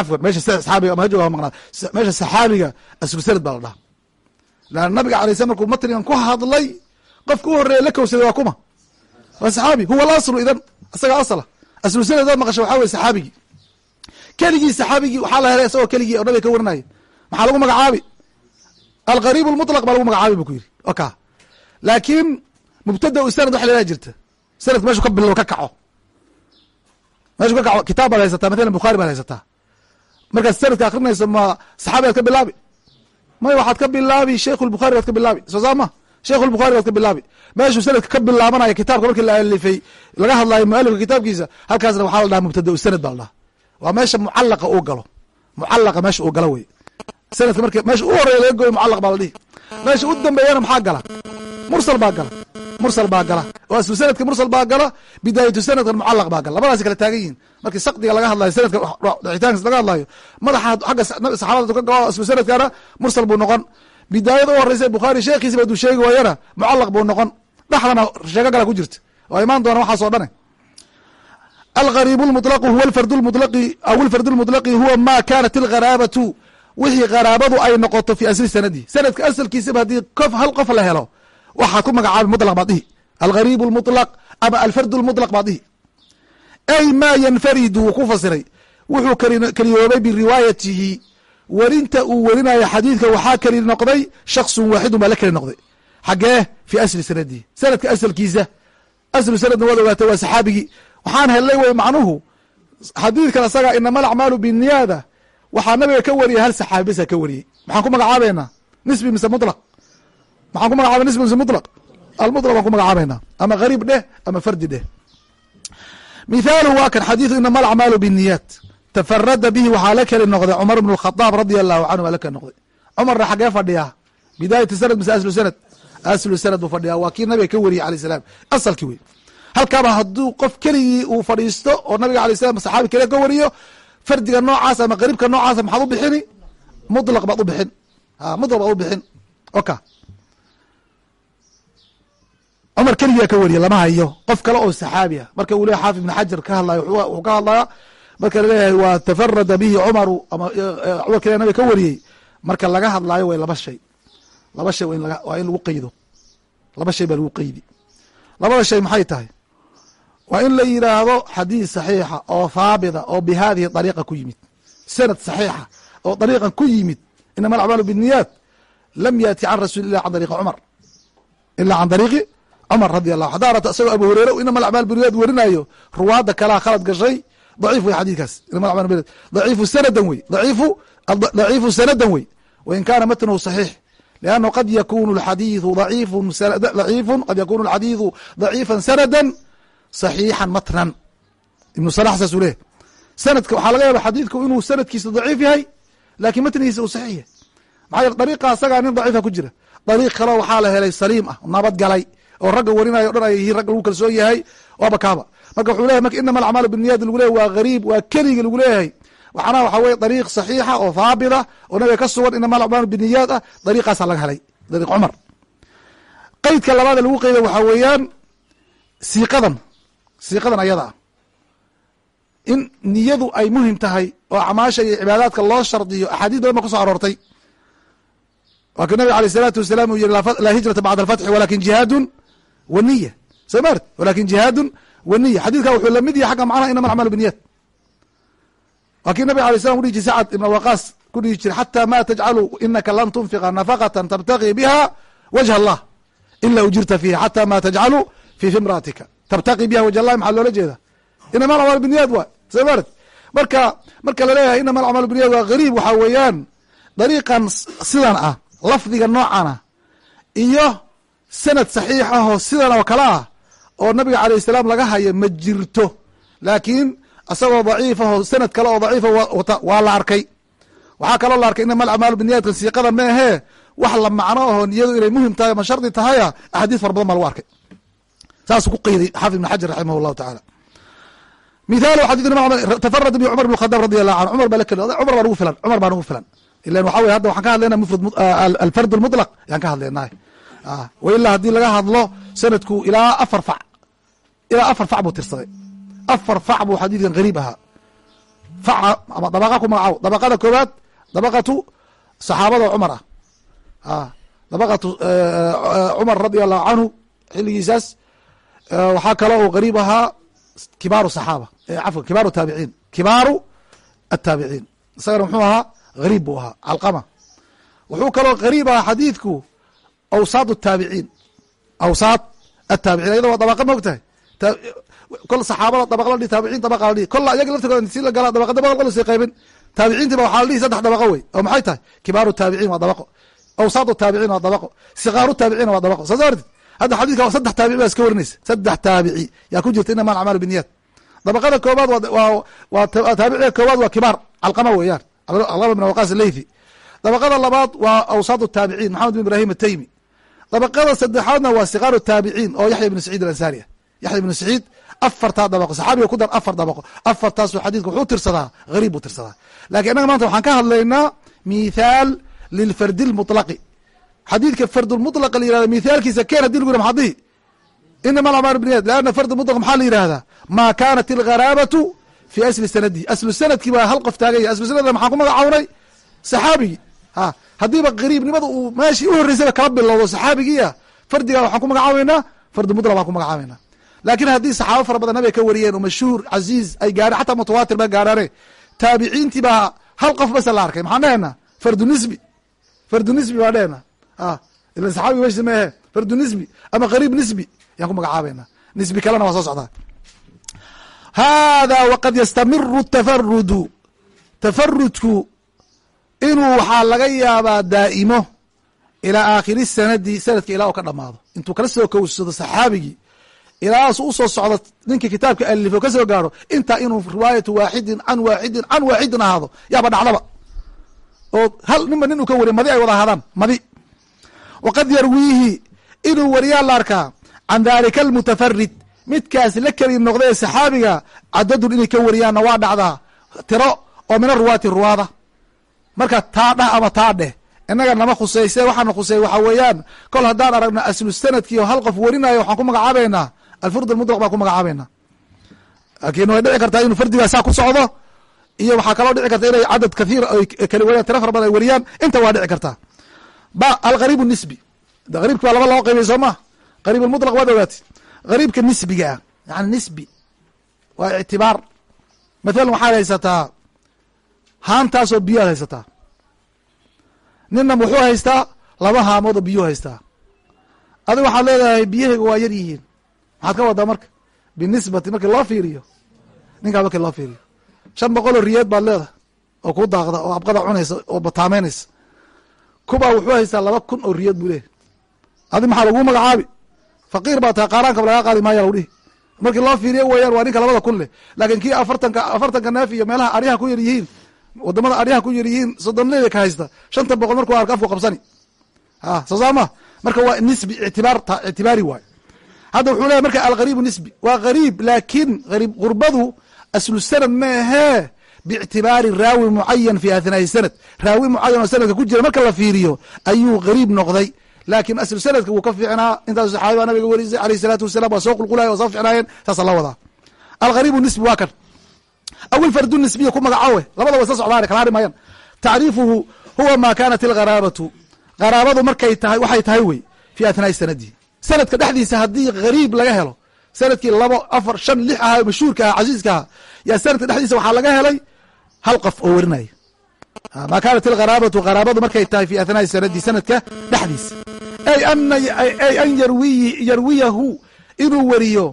Afwan meesha saxaabiga mahajog maqnaa. Meesha saxaabiga aslu sanad baa la dhaha lan nabiga alay slam markuu matnigan ku hadlay qofka u horreeya la kowsaday waa kuma. Waa saxaabi huwa alaslu idan isaga asla aslu sanad daad maqasha waxaa weye saxaabigii. Keligii saxaabigii waxaa la helay isagoo keligii oo nabiga ka warinaya maxaa lagu magacaabi? Algariib lmuطlaq baa lagu magacaabi bu ku yiri oka laakiin mubtada sanad waxa la jirta. Sanadka meshu ka bilo ka kaco. Meshu ka kaco. Kitaab baad haysataa mathalan bukhaari baad haysataa. Markaad sanadka akrinayso ma saxaabi baad ka bilaabi? May waxaad ka bilaabi sheikh lbukhari baad ka bilaabi. Soo saa ma sheikh lbukhari baad ka bilaabi. Meeshuu sanadka ka bilaabanaya kitaabka markii la alifay laga hadlayo mualifka kitaabkiisa halkaasna waxaa la dhaha mubtada sanad baa la dhaha waa meesha mucalaqa uu galo. Mucalaqa meesha uu galo wey sanadka mark meesha u horeya laga gooyo mucalaq baa la dhihi. Meesha u dambeeyana maxaa gala? Mursal baa gala. Mursal baa gala. Oo aslu sanadka mursal baa gala bidaayatu sanadkan mucalaq baa gala. Labadaas kala taagan yihiin markii sakdiga laga hadlayo sanadka dhicitaankiis laga hadlayo madaxa xagga saxaabada ka galo aslu sanadkana mursal buu noqon bidaayada u horeysay bukhaari sheekhiisiba haduu sheegi waayana mucalaq buu noqon. Dhexdana sheeko kala ku jirta waa imaan doona waxaaso dhane algariib lmutlaqu huwa alfardu lmulaqi aw alfardu lmutlaqi huwa ma kanat algharaabatu wixii haraabadu ay noqoto fi asli sanadi. Sanadka asalkiisaba haddii qof hal qof la helo waxaad ku magacaabay mutlaq baad dhihi. Algariib lmutlaq ama alfardu lmutlaq baad dhihi. Ay ma yanfaridu wuu ku fasiray. Wuxuu keliyoobay biriwaayatihi werinta uu werinayo xadiidka waxaa keli noqday shaksun waaxidun baa la keli noqday. Xagee fi asli sanadihi sanadka asalkiisa aslu sanadna waad ogaatay waa saxaabigii. Waxaan hellay wey macnuhu. Xadiidkan asaga inama alacmaalu binniyaada. Waxaa nabiga ka wariyay hal saxaabi ka wariyey. Maxaan ku magacaabeynaa nisbi mise mulaq maxaan ku magacaabena nisbi mise mulaq almulaq baan ku magacaabeynaa ama gariib dheh ama fardi dheh. Mithaalu waa kan xadiidu inama alacmaalu binniyaat tafarada bihi waxaa la keli noqday cumar bn khadaab radia allahu canhu waa la keli noqday. Cumarna xagee fadhiyaa bidaayati sanad mise aslu sanad aslu sanad buu fadhiyaa waa kii nabiga ka wariyey alayh salam asalkii wey halkaaba hadduu qof keligii uu fadhiisto oo nabiga alay salam saxaabi kale ka wariyo fardiga noocaas ama qariibka noocaasa maxaad u bixini? Mutlaq baad u bixin. Mutlaq baad u bixin. Oka. Cumar keligiyaa ka wariya lama hayo. Qof kale oo saxaabi marka uu leya xaafid ibn xajar ka hadlayo wuxuu ka hadlaya marka la leeyahay waa tafarada bihi cumaru ama cumar keliya nabiga ka wariyey. Marka laga hadlaayo way laba shay. Laba shay waa in lagu qeydo. Laba shay baa lagu qeydi. Labada shay maxay tahay? Waa in la yidhaahdo xadiis saxiixa oo haabita oo bi dariiqa ku yimid. Sanad saxiixa oo dariiqan ku yimid. Inama alacmaalu binniyaat lam yaati can rasuuli ilah can dariiqi cumar ila can dariiqi cumar radi allahu hadaa arata isagoo abu hureyre inama alacmaal binniyaat werinayo ruwaadda kalaa khalad gashay daciif wey xadiikaas daciifu sanadan wey daciifu sanadan wey wain kaana matnuhu saxiix. Lannahu qad yakunu lxadiiu daciifun qad yakunu lxadiidu daciifan sanadan saxiixan matnan. Ibnu salax saasuu leeyahy sanadka waxaa laga yaaba xadiidku inuu sanadkiisa daciif yahay laakiin matnigiisa uu saxiix yahay. Maxaa yeele dariiqa asagaa nin daciifa ah ku jira. Dariiq kaleo waxaa la helay saliim ah nabad galay oo ragga warinaya o dhan ay yihiin rag lagu kalsoon yahay waaba kaaba marka wuxuu leyahy marka inama alacmaal biniyat lagu leyahy waa gariib waa keligi lagu leeyahay. Waxaana waxa weye dariiq saxiixa oo haabita oo nabiga ka sugan inama alacmaalu biniyaat ah dariiqaasaa laga helay dariiq cumar qeydka labaada lagu qeyda waxaa weeyaan siiqadan siiqadan ayada ah. In niyadu ay muhiim tahay oo acmaasha iyo cibaadaadka loo shardiyo axaadiis badan ba kuso aroortay. Waa kii nabiga aleyh isalaatu wasalaam uu yihi laa hijrata bacda alfatxi walakin jihaadun wa niya soo maart walakin jihaadun wa niya xadiidka wuxuu la mid yahay xagga macnaha inama alacmaalu biniyat. Waa kii nabig alay slam kudhihi jir sacad ibn waqaas ku dhihi jire xata ma tajcalu inaka lan tunfiqa nafaqata tabtaqii biha wajh allah ila ujirta fiiha xata ma tajcalu fi fimraatika tabtaqii biha wajh allahi maxaa loola jeeda inama alacmaal biniyat waay soo maarad marka marka la leeyahay inama alacmaal biniyat waa gariib waxaa weeyaan dariiqan sidan ah lafdiga noocan ah iyo sanad saxiix ah oo sidan oo kale ah oo nabiga alayh salaam laga hayo ma jirto laakiin isagoo daciifaho sanad kale oo daciifa waa la arkay waxaa kaloo la arkay inama alacmaalu biniyaatka siiqada ma ahee wax la macno aho niyadu inay muhiim tahay ama shardi tahaya axaadiis fara badan baa lagu arkay saasuu ku qeyday xaafid ibn xajar raximah llahu tacaala mithaalu xadid tafarada bi cumar bn khadaab radi allahu canhu cumar baa la keli cumar baa nagu filan cumar baa nagu filan ilan waxa weye hadda waxaan ka hadlayna mufrad alfard lmutlaq yaan ka hadlaynahay wa ilaa haddii laga hadlo sanadku ilaa afar fac. Ilaa afar fac buu tirsaday. Afar fac buu xadiidkan gariib ahaa. Faca ama dabaqa ku magacaabo dabaqada koowaad dabaqatu saxaabada cumar ah. Dabaqatu cumar radi allahu canhu xiligiisaas waxaa kale oo gariib ahaa kibaaru saxaaba cafwan kibaaru taabiciin kibaaru ataabiciin isagana muxuu ahaa gariib buu ahaa calqama wuxuu kaloo gariib ahaa xadiidku awsaad taabiciin. Awsaad ataabiciin ayada waa dabaqa maog tahay kol saxaabada dabaq la dhihi taabiciin dabaqa la dhihi. Kolla iyaga laftirkooda si la gala dabaqa qola sii qaybin. Taabiciintiba waxaa la dhihi saddex dabaqo wey. Oo maxay tahay? Kibaaru taabiciin waa dabaqo. Awsaadu taabiciin waa dabaqo. Sikaaru taabiciin waa dabaqo. Soo saartid hadda xadiidka saddex taabici baa iska warinaysa. Saddex taabici. Yaa ku jirta inama alacmaalu biniyat dabaqada koobaad waa taabiciga koobaad waa kibaar. Calqama weeyaan. Calqama bin waqaas leythi dabaqada labaad waa awsaad taabiciin. Maxamed bin ibrahim ataymi dabaqada saddexaadna waa sikaaru taabiciin oo yaxya ibnu saciid alansaari ah. Yaxya ibnu saciid afartaa dabaqo saxaabiga ku dar afar dabaqo. Afartaasu xadiidka wuxuu tirsadaa gariib buu tirsadaa. Lakin innaga maanta waxaan ka hadlaynaa mithaal lilfardi lmuطlaqi xadiidka fardulmutlaqa la yirahda mithaalkiisa keen hadi lagu yirah maxaa dihi inama alacmaal biniyat leanna fard mutlaq maxaa la yidhahdaa maa kaanat algharaabatu fi asli sanadihi aslu sannadkii baa hal qof taaganya aslu sanadna maxaan ku magacawnay? Saxaabigii ha haddiiba gariibnimada uu meeshii u horreysayba kala bilowdo saxaabigiia fardiga waxaan ku magacaabeynaa fardi mutlaq baan ku magacaabeynaa laakiin haddii saxaabo fara badan nabiga ka wariyeen oo mashhuur caziiz ay gaareen xataa mutawaatir ba gaaraane taabiciintii baa hal qof basa la arkay maxaan dhehena fardu nisbi. Fardu nisbi baan dhehena ila saxaabiga meshi maehe fardu nisbi ama qariib nisbi yaan ku magacaabeyna nisbi kalena waa soo socdaa hada waqad yastamiru tafarudu tafarudku inuu waxaa laga yaabaa daa'imo ilaa aakhiri sanadi sanadka ilaa u ka dhamaado intuu kala soo kowsado saxaabigii ilaasu u soo socdo ninkii kitaabka alifo ka soo gaaro intaa inuu riwaayatu waaxidin can waaxidin can waaxidin ahaado yaaba dhacdaba. Oo hal ninba nin uu ka wariy madi ay wada ahaadaan madi. Waqad yarwiihi inuu wariyaa la arkaa can dalika almutafarid midkaas la keli noqday ee saxaabiga cadadun inay ka wariyaanna waa dhacdaa tiro oo mina ruwaati ruwaada marka taa dhah ama taa dheh. Innaga nama khuseyse waxaana khuseey waxaa weeyaan. Kol haddaan aragno aslu sannadkii oo hal qof warinayo waxaan ku magacaabeynaa alfurd almutlaq baan ku magacaabeynaa laakiin way dhici kartaa inuu fardigaa saa ku socdo. Iyo waxaa kaloo dhici karta inay cadad kathiir ay kala wariyaan tiro fara badan ay wariyaan. Inta waa dhici kartaa. Ba algariib nisbi. Gariibki baa laba loo qaybay soo ma? Gariib almutlaq waad ogaati gariibka nisbiga ah yani nisbi waa ictibaar. Mathalan waxaad haysataa haantaasoo biyoad haysataa ninna wuxuu haystaa? Laba haamood oo biyuu haystaa. Adig waxaad leedahay biyahayga waa yar yihiin. Maxaad ka wadaa marka? Binisbati markii loo fiiriyo. Ninkaa markii loo fiiriyo. Shan boqol oo riyeed baad leedahay oo ku daaqda oo abqada cunaysa oo bataameynaysa kubaa wuxuu haystaa laba kun oo riyeed buu leeyahy adig maxaa laguu magacaabi? Faqiir baa tahay qaaraankaba lagaa qaadi maaya lagu dhihi. Markii loo fiiriyo weeyaan waa ninka labada kun leh. Laakiin kii afartanka afartanka neef iyo meelaha aryaha ku yar yihiin waddamada aryaha ku yar yihiin soddonleyda ka haysta shanta boqol markuu arko afku qabsani. Soo saama? Marka waa nisbi itibaar ictibaari waay. Hadda wuxuu leeyahy marka algariibu nisbi. Waa gariib gariib gurbadu aslu sanad ma ahee biictibaari raawi mucayan fi athnaa'i sanad. Raawi mucayan oo sanadka ku jira marka la fiiriyo ayuu gariib noqday. Laakiin aslu sanadka wuu ka fiicnaa intaas saxaabi nabiga werisay alayh isalaatu wasalam waa soo qulqulaya waa soo ficnaayeen saasa la wadaa. Algariibu nisbi waa kan awil fardu nisbiya ku magacawe labada sa socdaan kala maayaan tacriifuhu huwa ma kanat ilgharaabatugharaabadu markay tahay waxay tahay wey fi athnaa'i sanadi sanadka dhexdiisa haddii gariib laga helo sannadkii labo afar shan lix ahaa mashhuurka aha casiiska aha yaa sanadka dhexdiisa waxaa laga helay hal qof oo warinaya ma kanat ilgharaabatugharaabadu markay tahay fi athnaa'i sanadi sanadka dhexdiisa ay an yarwiyahu inuu wariyo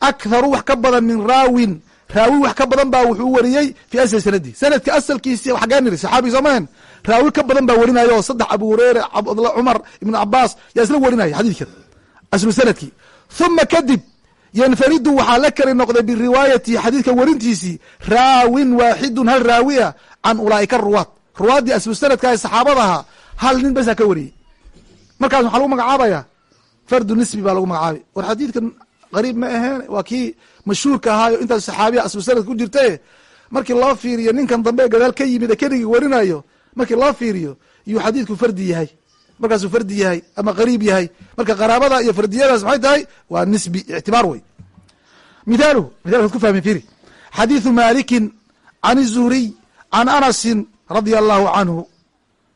akharu wax ka badan min raawin raawi wax ka badan baa wuxuu wariyey fi asli sanadi sanadka asalkiisi xagee niri saxaabi soo mahen raawi ka badan baa warinaya oo saddex abu hureyre cumar ibnu cabaas yaa isla warinaya xadiidkan. Aslu sannadkii. Huma kadib yanfaridu waxaa la kali noqday biriwaayati xadiidka warintiisii raawin waaxidun hal raawiya can ulaa'ika ruwaad. Ruwaaddii aslu sanadka ee saxaabadaha hal nin basaa ka wariyey. Markaas waxaa lagu magacaabaya fardu nisbi baa lagu magacaabay war xadiidkan qariib ma aheen waa kii mashhuurka ahaayo intaas saxaabiya asbusanad ku jirta markii loo fiiriyo ninkan dambe gadaal ka yimid ee keligii warinayo markii loo fiiriyo iyuu xadiidku fardi yahay. Markaasuu fardi yahay ama qariib yahay. Marka qaraabada iyo fardiyadaas maxay tahay? Waa nisbi ictibaar wey mithaaluhu mithaalkaad ku fahmin fiiri. Xadiidu maalikin can izuhriy can anasin radia allahu canhu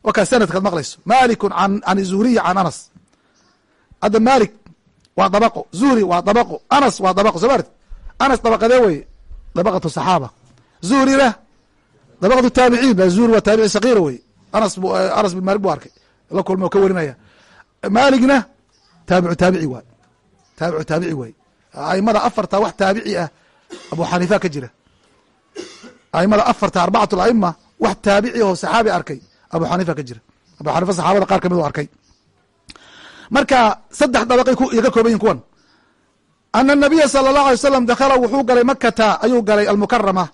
wa kaa sanadkaad maqlayso. Maaliku can izuhriy can anas. Hadda maalik waa dabaqo. Zuhri waa dabaqo. Anas waa dabaqo. Soo maarti anas dabaqadee weye dabaqatu saxaaba. Zuhrina dabaqatu taabiciin zuhri waa taabici sakiira wey. Anas bu anas bin malik bu arkay. La kulmay oo ka warinaya. Maligna taabicu taabici waay. Taabicu taabici waay. Aimada afarta wax taabici ah abu xaniifa ka jira. Aimada afarta arbacat aima wax taabici oo saxaabi arkay abu xaniifa ka jira. Abu xaniifa saxaabada qaar ka mid u arkay marka saddex dabaqay iyo ka kooban yihiin kuwan. Ana nabiya sala allahu alay wasalam dakhala wuxuu galay makata ayuu galay almukarama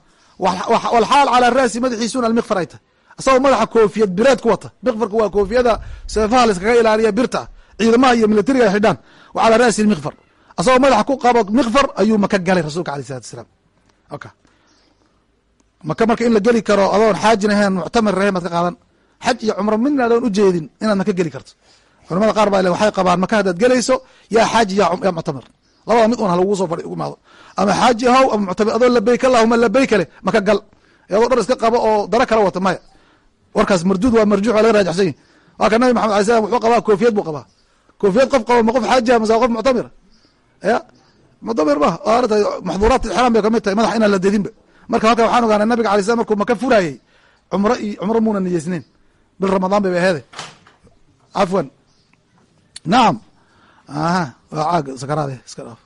walxaal calaa ra'si madaxiisuna almikfar ay tahy asagoo madaxa koofiyad bireed ku wata. Mikfarku waa koofiyada seefaha laiskaga ilaaliya birta ciidamaha iyo militariga ay xidhaan. Wa calaa ra'si lmikfar asagoo madaxa ku qabo mikfar ayuu maka galay rasuulka alay salatu asalaam oka maka marka in la geli karo adoon xaajin ahayn muctamir rahe maad ka qaadan. Xaj iyo cumro midna adoon ujeedin inaad maka geli karto culamada qaar baa waxay qabaan maka haddaad gelayso yaa xaaji yaa muctamir labada mid un ha lagu soo imaado ama xaaji ahow ama muctamir adoo labeyk allahuma labeyka leh maka gal. Adoo dhar iska qabo oo daro kala wata maya. Warkaas marduud waa marjuux waa laga rajaxsan yahi waa ka nabi maxamed alay slam wuxuu qabaa koofiyad buu qabaa. Koofiyad qof qabo ma qof xaajiha mase qof muctamira ya muctamir ma arta maxduuraat ixraam bay ka mid tahay madax inaan la dedinba marka halka waxaan ogaanay nabiga alay slam markuu maka furayey cumro iyo cumro muuna niyeysneyn bil ramadaan bay ba aheede cafwan nacam aha. Waa caag sakaraade iska dhaaf.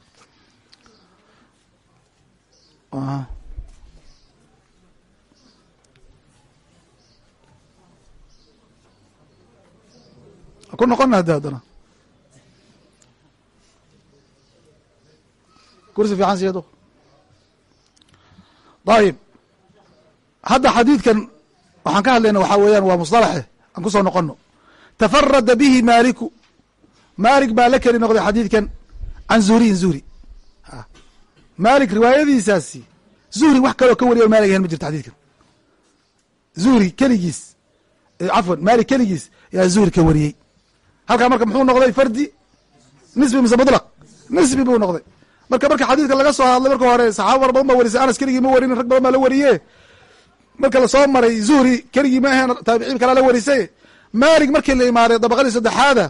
Aha. Ku noqona hadi haddana. Kursi fiican siyedo ayib hadda xadiidkan waxaan ka hadlayna waxaa weeyaan waa musطalaxe aan ku soo noqono tafarada bihi maaliku maalik baa la keli noqday xadiidkan can zuhriyin zuhri. Maalik riwaayadiisaasi zuhri wax kaloo ka wariya malig ahan ma jirto xadidkan zuhri keligiis cafwan maalik keligiis yaa zuhri ka wariyey halkaa marka muxuu noqday fardi? Nisbi mise mutlaq? Nisbi buu noqday. Marka marka xadiidka laga soo hadlay marka hore saxaaba fara badan baa warisay anas keligii ma warinin rag badan baa la wariye marka la soo maray zuhri keligii ma ahaen taabiciin kalaa la warisay. Maalik markii la imaaday dabaqadii saddexaada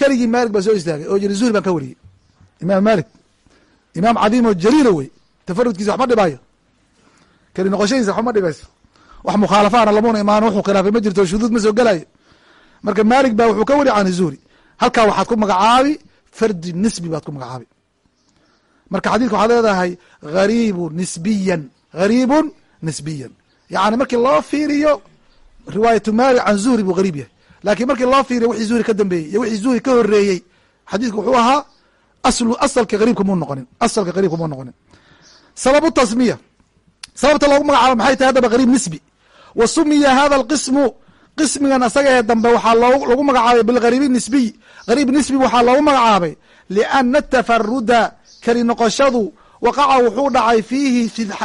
keligii maalik baa soo istaagay oo yiri zuhri baan ka wariyey. Imaam maalik imaam cadiim oo jaliila wey tafarudkiisa wax ma dhibaayo. Keli noqoshadiisa waxba dhibayso. Wax mukhaalafaana lamuna imaan wuxuu khilaafay ma jirto shuduud ma soo gelayo marka maalik baa wuxuu ka wari can zuhri. Halkaa waxaad ku magacaabi fardi nisbi baad ku magacaabi. Marka xadidka waxaad leedahay hariibu nisbiyan hariibun nisbiyan. Yani markii loo fiiriyo riwaayatu maalik can zuhri buu hariib yahay laakiin markii loo fiiriyo wixii zuhri ka dambeeyey iyo wixii zuhri ka horeeyey xadiidku wuxuu ahaa aslu asalka hariibka muu noqonin asalka hariibka muu noqonin. Sababu tasmiya. Sababta loogu magacaabo maxay tahay haddaba hariib nisbi. Wa sumiya hada alqismu qismigan asaga ee dambe waxaa lagu magacaabay bilghariibi nisbiy hariib nisbi waxaa loogu magacaabay liana atafaruda keli noqoshadu waqaca wuxuu dhacay fiihi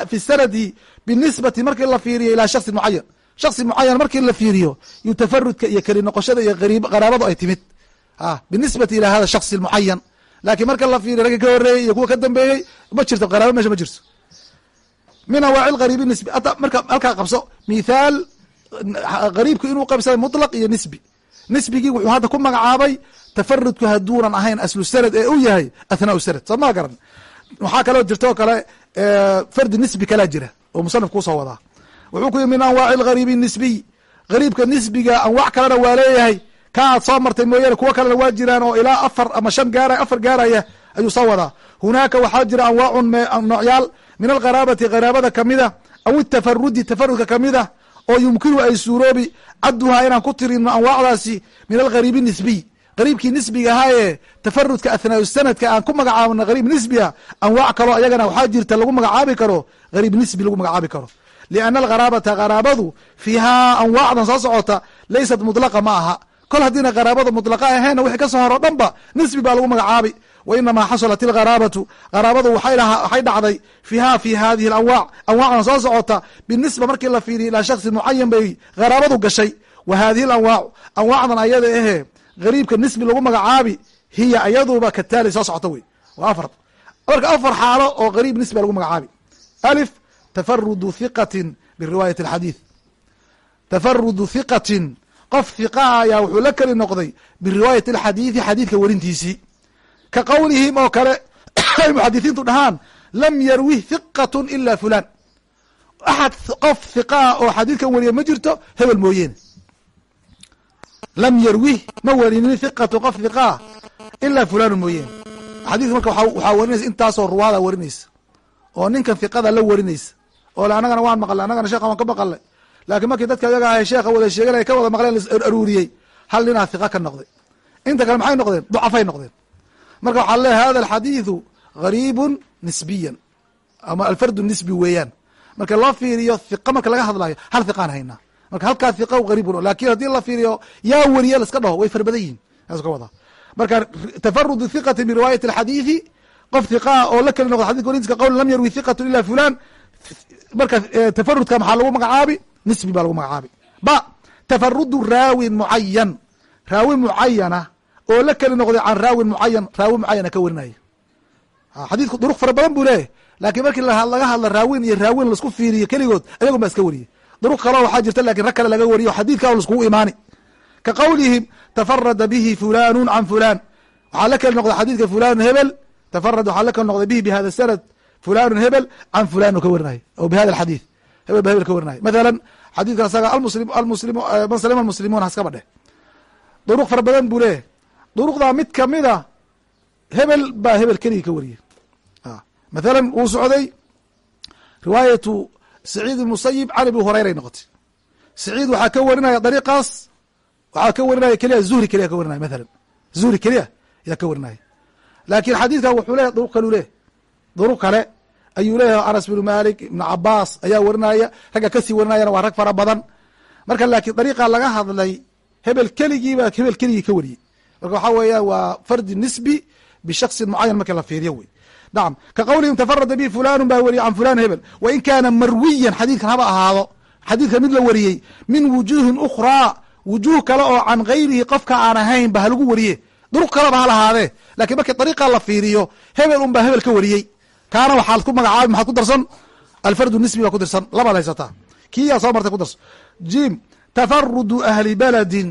fi sanadi binisbati markii la fiiriyo ilaa shaksi mucayan shaksi mucayan markii la fiiriyo tafarudka iyo keli noqoshada iyo qaraabadu ay timid binisbati ila hada shaksi mucayan laakiin marka la fiiriyo raggi ka horeeyey iyo kuwa ka dambeeyey ma jirto qaraabo meesha ma jirto min awaaci hariibi nisbi marka halkaa qabso mithaal hariibku inuu qabsada mutlaq iyo nisbi nisbigii wuxuu hadda ku magacaabay tafarudku haduunan ahayn aslu sanad ee u yahay athnaa sanad soo ma garan waxaa kaloo jirta oo kale fardi nisbi kalaa jira oo musanif ku soo wadaa wuxuu ku yii min anwaaci hariibi nisbiy hariibka nisbiga anwac kalena waa leeyahay ka aad soo martay mooyaane kuwo kalena waa jiraan oo ilaa afar ama shan gaara afar gaaraya ayuu soo wadaa. Hunaaka waxaa jira anwaacun noocyaal min alqaraabati qaraabada kamida aw itafarudi tafarudka kamida oo yumkinu ay suuroobi cadduhaa inaan ku tirino anwaacdaasi min alghariibi nisbiy qariibkii nisbiga ahaa ee tafarudka athnaau sanadka aan ku magacaabno hariib nisbiga anwaac kaloo ayagana waxaa jirta lagu magacaabi karo hariib nisbi lagu magacaabi karo liana algharaabata qaraabadu fiihaa anwaacdan soo socota laysat mudlaqa ma aha kol haddiina qaraabada mudlaqa ahaynna wixii ka soo horo dhan ba nisbi baa lagu magacaabi wa inamaa xasulat ilgharaabatu qaraabadu waxay dhacday fiiha fi hadihi alanwaac anwaacdan soo socota binisba markii la fiiriya ilaa shaksi mucayan bay qaraabadu gashay wa hadihi alanwaac anwaacdan ayada ahe gariibka nisbi lagu magacaabi hiya ayaduba kataali soo socota wey waa afar marka afar xaalo oo gariib nisbi lagu magacaabi alif tafarudu hiqatin biriwaayati alxadiid tafarudu hiqatin qof hiqaa ayaa wuxuu la keli noqday biriwaayati alxadiidi xadiidka werintiisii ka qowlihim oo kale ay muxadisiintu dhahaan lam yarwih hiqatu ila fulan axad qof hiqaa oo xadiidkan wariya ma jirto hebel mooyeene lam yarwih ma warinin hiqatu qof hiqaa ilaa fulanu mooyeene xadiidka marka waxaa warinaysa intaasoo ruwaada warinaysa oo ninkan hiqada la warinaysa oo le annagana waan maqlay annagana sheekha waan ka maqalay laakiin markii dadka ayaga ahay sheekha wada sheeganaya ka wada maqleen aruuriyey. Hal ninaa hiqa ka noqday. Inta kale maxay noqdeen? Ducafay noqdeen. Marka waxaa leeyahy hada alxadiidu gariibun nisbiyan. Ama alfardu nisbi weeyaan. Marka loo fiiriyo hiqa marka laga hadlayo hal hiqaan haynaa marka halkaa hiqa gariibun laakiin haddii la fiiriyo yaa weriye laska dhaho way farbadan yihiin saas ka wadaa marka tafarudu hiqati biriwaayati alxadiidi qof hiqaa oo la keli noqdo xadidka warintiska qowl lam yarwi hiqatu ila fulan marka tafarudka maxaa lagu magacaabi? Nisbi baa lagu magacaabi. Ba tafarudu raawin mucayan raawi mucayana oo la keli noqday can raawin mucayan raawi mucayana ka warinaya. Xadiidku duruq fara badan buu leeyahy laakiin markii laga hadla raawin iyo raawin la isku fiiriyo keligood ayagun baa iska wariyey duruq kaleo waxaa jirta laakiin rag kale laga wariyo xadiidka laiskugu imaani. Ka qowlihim tafarada bihi fulanu can fulan waxaa la keli noqday xadiidka fulanun hebel tafarad waxaa la keli noqday bihi bihada sanad fulanun hebel can fulan ka warinaya o bihada alxadiid hebel ba hebel ka warinaya mathala xadiidka asaga almuslim almuslim man salima almuslimuun haskaba dheh duruq fara badan buu leeyahy duruqdaa mid kamida hebel baa hebel keligii ka wariyey mathalan wuu socday riwaayatu saciid musayib can abi hureyray noqotay saciid waxaa ka warinaya dariiqaas waxaa ka warinaya keliya zuhri keliya ka warinaya mathalan zuhri keliya yaa ka warinaya laakin xadiidkan wuxuu leeyahy duruq kaluu leeyahy duruq kale ayuu leeyahay anas binu malik ibnu cabaas ayaa warinaya ragga ka sii warinayana waa rag fara badan. Marka laakiin dariiqa laga hadlay hebel keligiiba hebel keligii ka wariyey. Marka waxaa weeya waa fardi nisbi bishaksin mucayan marka la fiiriyo wey. Nacam ka qowlihim tafarada bi fulanu baa wariyey can fulan hebel. Wain kaana marwiyan xadiidkan haba ahaado. Xadiidka mid la wariyey min wujuuhin ukhraa wujuuh kale oo can gayrihi qofka aan ahayn ba halagu wariye duruq kaleba ha lahaadee lakiin markii dariiqa la fiiriyo hebel un baa hebel ka wariyey kaana waxaad ku magacaabi maxaad ku darsan? Alfardu nisbi baa ku dirsan labaad haysataa. Kiyaa soo martay ku darso jim tafarudu ahli beledin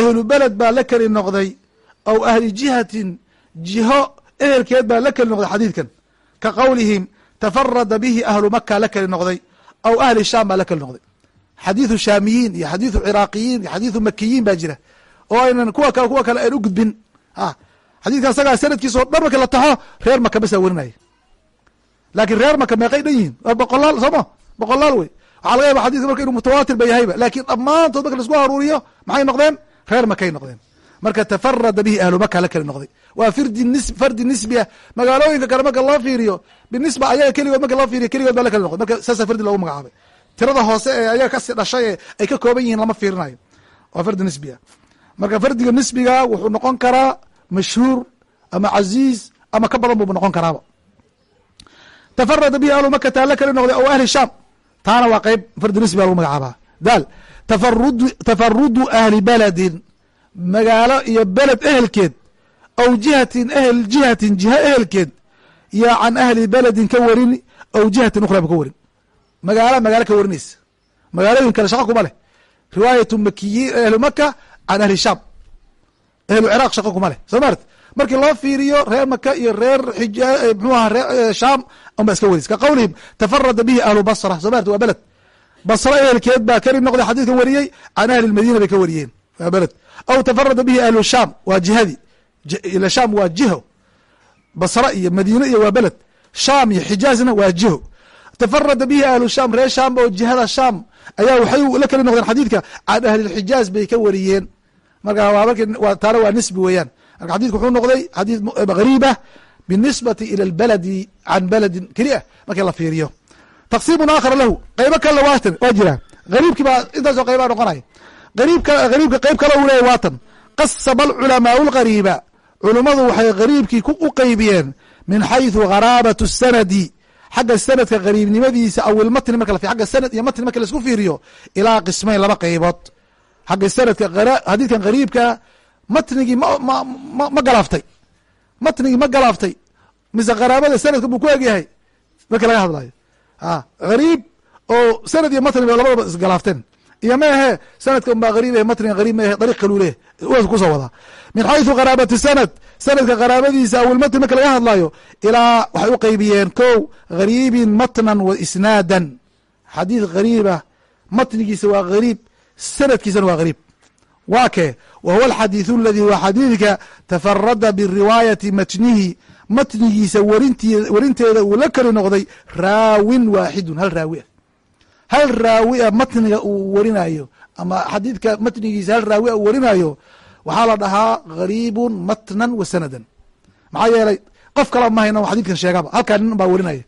ehlu beled baa la keli noqday. Aw ahli jihatin. Jiho ehelkeed baa la keli noqday xadiidkan. Ka qowlihim tafarada bihi ahlu maka la keli noqday. Aw ahli sham baa la keli noqday. Xadiidu shaamiyiin iyo xadiidu ciraaqiyiin iyo xadiidu makiyiin baa jira. Oo aynan kuwa kale kuwa kale ayn u gudbin. Xadiidkan isagaa sanadkiisa o dhan marki la reer maka basaa werinaya laakiin reer maka meeqay dhan yihiin? Waa boqolaal sooma boqolaal wey. Waxaa laga yaba xadidka marka inuu mutawaatir ba. Yahayba laakiin dhammaantood marka la isku aruuriyo maxay noqdeen? Reer makay noqdeen. Marka tafarada bihi ahlu maka la keli noqday. Waa fardi nisbi ah magaalooyinka kale marka loo fiiriyo binisba ayaga keligood marka loo fiiriyo keligood baa la keli noqday. Marka saasa fardi loogu magacaabay. Tirada hoose ee ayaga ka sii dhashay ee ay ka kooban yihiin lama fiirinayo. Waa fardi nisbi ah marka fardiga nisbiga wuxuu noqon karaa mashhuur ama caziiz ama ka badan buuba noqon karaaba tafarada bihi ahlu maka taa la keli noqday o ahli sham taana waa qeyb fardi nisbi baa lagu magacaabaa daal tafarud tafarudu ahli beledin magaalo iyo beled ehelkeed aw jihatin ehel jihatin jiha ehelkeed yaa can ahli beledin ka warin aw jihatin ukhra ba ka warin magaala magaalo ka warinaysa magaalooyin kale shaqa kuma leh riwaayatu makiyiin ahlu maka can ahli sham ahlu ciraaq shaqa kuma leh soo maart markii loo fiiriyo reer maka iyo reer mxuu aha reer sham unba iska waris ka tafarada bihi ahlu basra soo waa beled. Basra ehelkeed baa keli noqday xadiidkan wariyey can ahli lmadiina bay ka wariyeen. Waa beled. Aw tafarada bihi ahlu sham waa jihadii ila sham waa jiho. Basra iyo madiine iyo waa beled. Sham iyo xijaazna waa jiho. Tafarada bihi ahlu sham reer sham oo jihada sham ayaa waxay la keli noqdeen xadiidka can ahli lxijaaz bay ka wariyeen. Marka waa marki taana waa nisbi weeyaan marka xadidku wuxuu noqday xadiid gariibah binisbati ila lbaladi can beledin keliya markii la fiiriyo taqsiimun aakhar lahu qeybo kalena waatan waa jiraan gariibkii baa intaasoo qeybaa noqonaya ariibka gariibka qeyb kale uu leeyahy waatan qasama alculamaau lgariiba culummadu waxay gariibkii u qeybiyeen min xayثu gharaabat الsanadi xagga sanadka gariibnimadiisa aw ilmatni marka la agga sanad iyo matni marka laisku fiiriyo ilaa qismayn laba qeybood xagga sanadka xadiidkan gariibka matnigii ma galaaftay matnigii ma galaaftay mise qaraabada sanadka buu ku egyahay marka laga hadlayo. Gariib oo sanad iyo matni ba labadaba isgalaafteen iyo ma ahe sanadka un baa gariib eh matniga gariib ma ahe dariiq kaluu leh ku soo wadaa min xayثu qaraabati sanad sanadka qaraabadiisa awilmatni marka laga hadlayo ilaa waxay u qeybiyeen ko gariibin matnan wa isnaadan. Xadiid gariiba matnigiisa waa gariib sanadkiisana waa gariib waa kee wa huwa alxadiiثu aladi waa xadiidka tafarada biriwaayati matnihi matnigiisa warinteeda uu la keli noqday raawin waaxidun hal raawi ah hal raawi a matniga uu warinayo ama xadiidka matnigiisa hal raawi a uu warinayo waxaa la dhahaa gariibun matnan wa sanadan maxaa yeelay qof kala ma hayno xadidkan sheegaba halkaa nin baa warinaya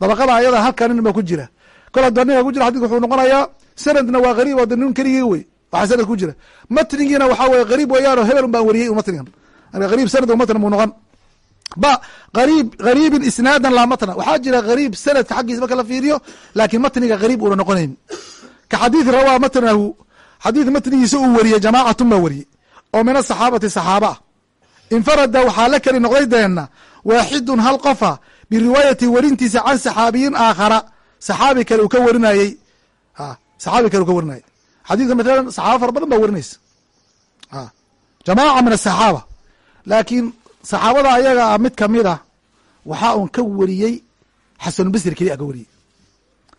dabaqada ayada halkaa nin baa ku jira kol hadda ninka ku jira xadidka wuxuu noqonayaa sanadna waa gariib oo nin keligii wey waxaa sanad ku jira. Matnigiina waxaa weye gariib weeyaano hebel un baan wariyey matnigan marka sanad matn buu noqon. Ba gariib gariibin isnaadan laa matna waxaa jira gariib sanadka xaggiisa marka la fiiriyo laakiin matniga gariib una noqonayn. Ka xadiid rawaa matnahu xadiid matnigiisa uu wariyey jamaacatun baa wariyey. Oo min asaxaabati saxaaba. Infarada waxaa la keli noqday deenna waaxidun hal qofa biriwaayati warintiisa can saxaabiyin aakhara. Saxaabi kale uu ka warinayey. Saxaabi kale uu ka warinayey xadiidka mathalan saxaaba fara badan baa warinaysa jamaaca min asaxaaba laakiin saxaabada ayaga ah mid ka mid a waxaa un ka wariyey xasanulbasri keli a ka wariyey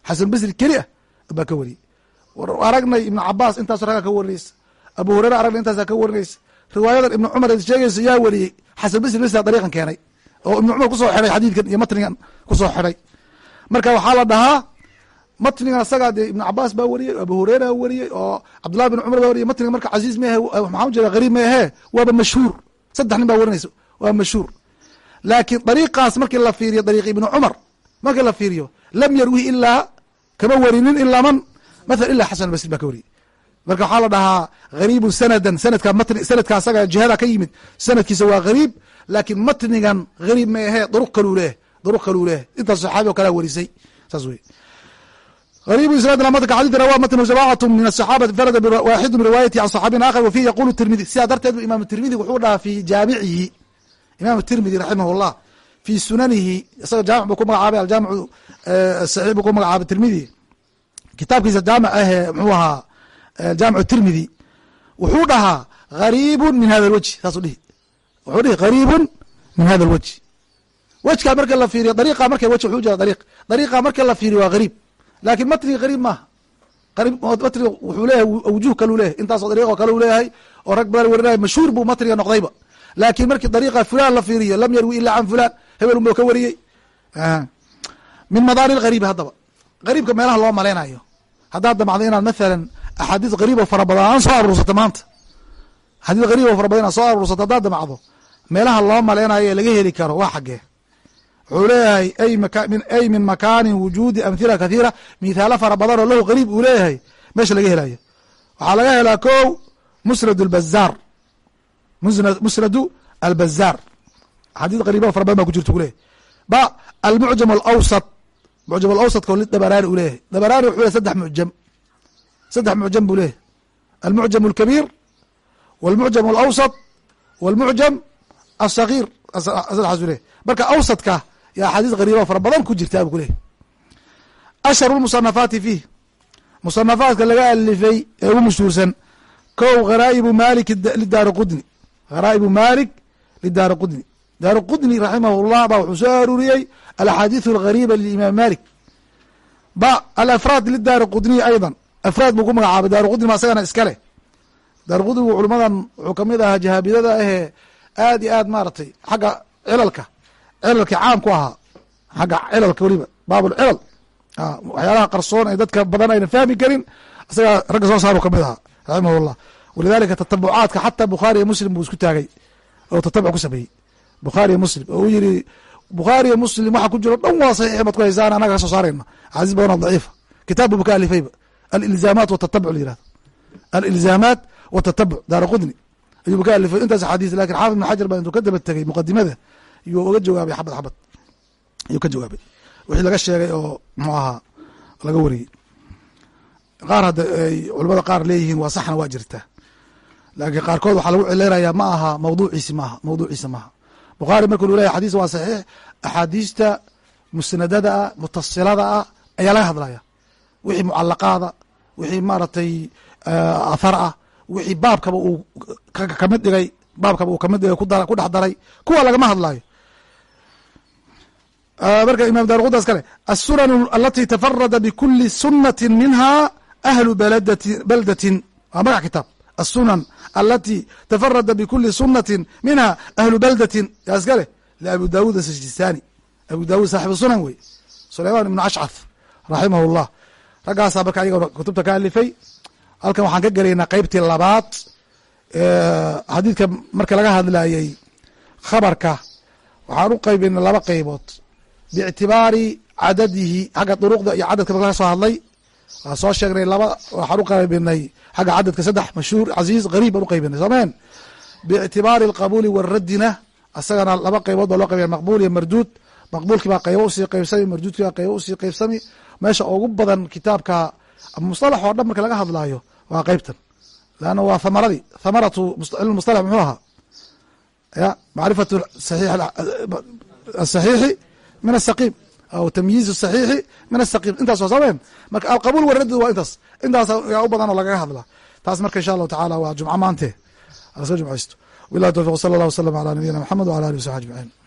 xasanulbasri keli a baa ka wariyey aragnay ibnu cabaas intaaso raggaa ka warinaysa abu hureyre aragnay intaasaa ka warinaysa riwaayadan ibnu cumar sheegaysa yaa wariyey xasanulbasri basa dariiqan keenay oo ibnu cumar ku soo xidhay xadiidkan iyo matnigan ku soo xidhay marka waxaa la dhahaa matnigan isagaa dee ibnu cabaas baa wariyey abu hureyra wariyey oo cabdullahi bin cumar baa wariyey matniga marka casiiz maahe maxaa jeeda gariib ma ahee waaba mashhuur. Saddex nin baa warinaysa waa mashhuur. Laakiin dariiqaas markii la fiiriyo dariiq ibni cumar markii la fiiriyo lam yarwihi ilaa kama warinin ilaa man mathala ila xasan albasri baa ka wariyey. Marka waxaa la dhahaa hariibun sanadan sanadka matni sanadka asaga jihada ka yimid sanadkiisa waa hariib laakiin matnigan hariib ma ahee duruq kaluu leeyahy duruq kaluu leeyahy intaas saxaabi o kalea warisay saas wey غريب isناad mtnka xadيث rwى mtن جamاcaة min الصحاaبةi فرd waaxidu min riwاayati can صxaabiyin akhر wفيه yaqul تirmidي sidaa darteed bu imam تirmidi wuxuu dhaha fi jaamicihi imam تirmidi raximah الlah fi sunanihi isaga jaamic bu ku magacaabay aljamic صaxiix bu ku magacaabay tirmidi kitaabkiisa jaamic ahe mxuu ahaa jaamic tirmidi wuxuu dhahaa غariib min hada اwجه saasuu dhihi wuxuu dhihi غariib min hada اlwجه wejkaa marka la fiiriyo dariiqa marka wj wuxuu jira dariiq dariiqa marka la fiiriyo waa غariib laakiin matniga qariib maaha matniga wuxuu leeyahay awjuh kalu leeyahay intaasoo dariiqo kale u leeyahay oo rag badan warinaya mashhuur buu matniga noqdayba. Laakin markii dariiqa fulan la fiiriyo lam yarwi ila can fulan hebel unba ka wariyey. Min madaani lgariibi haddaba. Gariibka meelaha loo malaynayo haddaad damacdo inaad mathalan axaadiis gariibo fara badan aan soo aruursato maanta. Axaadiis gariibo fara badan inaad soo aruursato haddaad damacdo meelaha loo malaynayo ee laga heli karo waa xaggee wuxuu leeyahay ay min makaani wujuudi amhila kathiira mithaalo fara badan oo lahu qariib uu leeyahay meesha laga helayo waxaa laga helaa ko musnad bazaar musnadu albazaar axaadiis qariiba fara badan ba ku jirta kuleyahy ba almucjam alawsat mucjam alawsatka lidabaraani uu leeyahay dabaraani wuxuu leey saddex mucjam saddex mucjam buu leeyahay almucjam alkabiir walmucjam alawsat walmucjam asagiir saddexaas u marka awsatka yo axaadiis qariiba fara badan ku jirtaa bu kuleyahy ashharu lmusanafaati fiih musanafaadka laga alifay ee ugu mashhuursan ko gharaa'ibu malik lidaari qudni gharaa'ibu malik lidaari qudni daari qudni raximah llah ba wuxuu soo aruuriyey alaxaadiiث alghariiba liimaam malik ba alafraad lidaari qudniy ayضa afraad buu ku magacaabay. Daari qudni ma isagana iskale daari qudnigu culmadan wuxuu ka mid ahaa jahaabidada ahee aad iyo aad maaragtay xagga cilalka cilalka caam ku ahaa xagga cilalka weliba baabulcilal waxyaalaha qarsoon ee dadka badan ayna fahmi karin isagaa ragga soo saaru ka mid ahaa raximah llah walidalika tatabucaadka xataa bukhaariya muslim buu isku taagay oo tatabuc ku sameeyey. Bukhaariya muslim oo uu yiri bukhaariya muslim waxa ku jiro dhan waa saxiix baad ku haysaan anaga ka soo saarayna casiis badan oo daciifa kitaab buba ka alifayba alilzaamat watatabuc la yiraahdo alilzaamat watatabuc daara qudni. Ayuuba ka alifay. Intaas axaadiis laakiin xaafid ibn xajar baa intuu ka daba tegey muqadimada iyuu uga jawaabay xabad xabad. Ayuu ka jawaabay. Wixii laga sheegay oo muxuu ahaa laga wariyey qaar hadda ay culamada qaar leeyihiin waa saxna waa jirtaa laakiin qaarkood waxaa lagu cileynaya ma aha mawduuciisi maaha mawduuciisa maaha bukhaari markuu lu leyahy xadis waa saxiix axaadiista musnadada ah mutasilada ah ayaa laga hadlaya. Wixii mucalaqaada wixii maaragtay athar ah wixii baabkaba uu ka mid dhigay baabkaba uu ka mid dhigay ku dhex daray kuwa lagama hadlayo marka imam darqudas kale الsunan alati tafarada bkuli sunati minha ahlu baldatin waa magac kitaab الsunan alati tafarada bkuli sunati minha ahlu baldatin yaa iskale labu dawud asijistani abu dawud saaxibu sunan wey sulayman ibnu ashcath raximah اllah raggaasaa marka ayaga kutubta ka alifay halkan waxaan ka gelaynaa qeybtii labaad xadiidka marka laga hadlayey khabarka waxaan u qaybinay laba qeybood biictibaari cadadihi xagga duruqda iyo cadadka laga soo hadlay waan soo sheegnay laba waxaan u qaybinay xagga cadadka saddex mashhuur casiiz gariib baan u qaybinay soomeen biictibaari alqabuuli waraddina isagana laba qeybood baa loo qaybina maqbuul iyo marduud maqbuulkii baa qeybo u sii qeybsami marduudkii baa qeybo u sii qeybsami meesha ugu badan kitaabka musalax oo dhan marka laga hadlaayo waa qeybtan leanna waa thamaradii thamaratu cilm musalax muxuu ahaa ya macrifatu asaxiixi min asaqiim aw tamyiiz saxiixi min asaqiim intaas waa soomeen marka alqabuul waradi waa intaas intaas yaa u badan oo lagaga hadlaa taas marka insha allahu tacala waa jumco maante ala soo jumcaysto wilahi towfiq sala allah wasalam ala nabiyina maxamed wala alih wasaxbi ajmaciin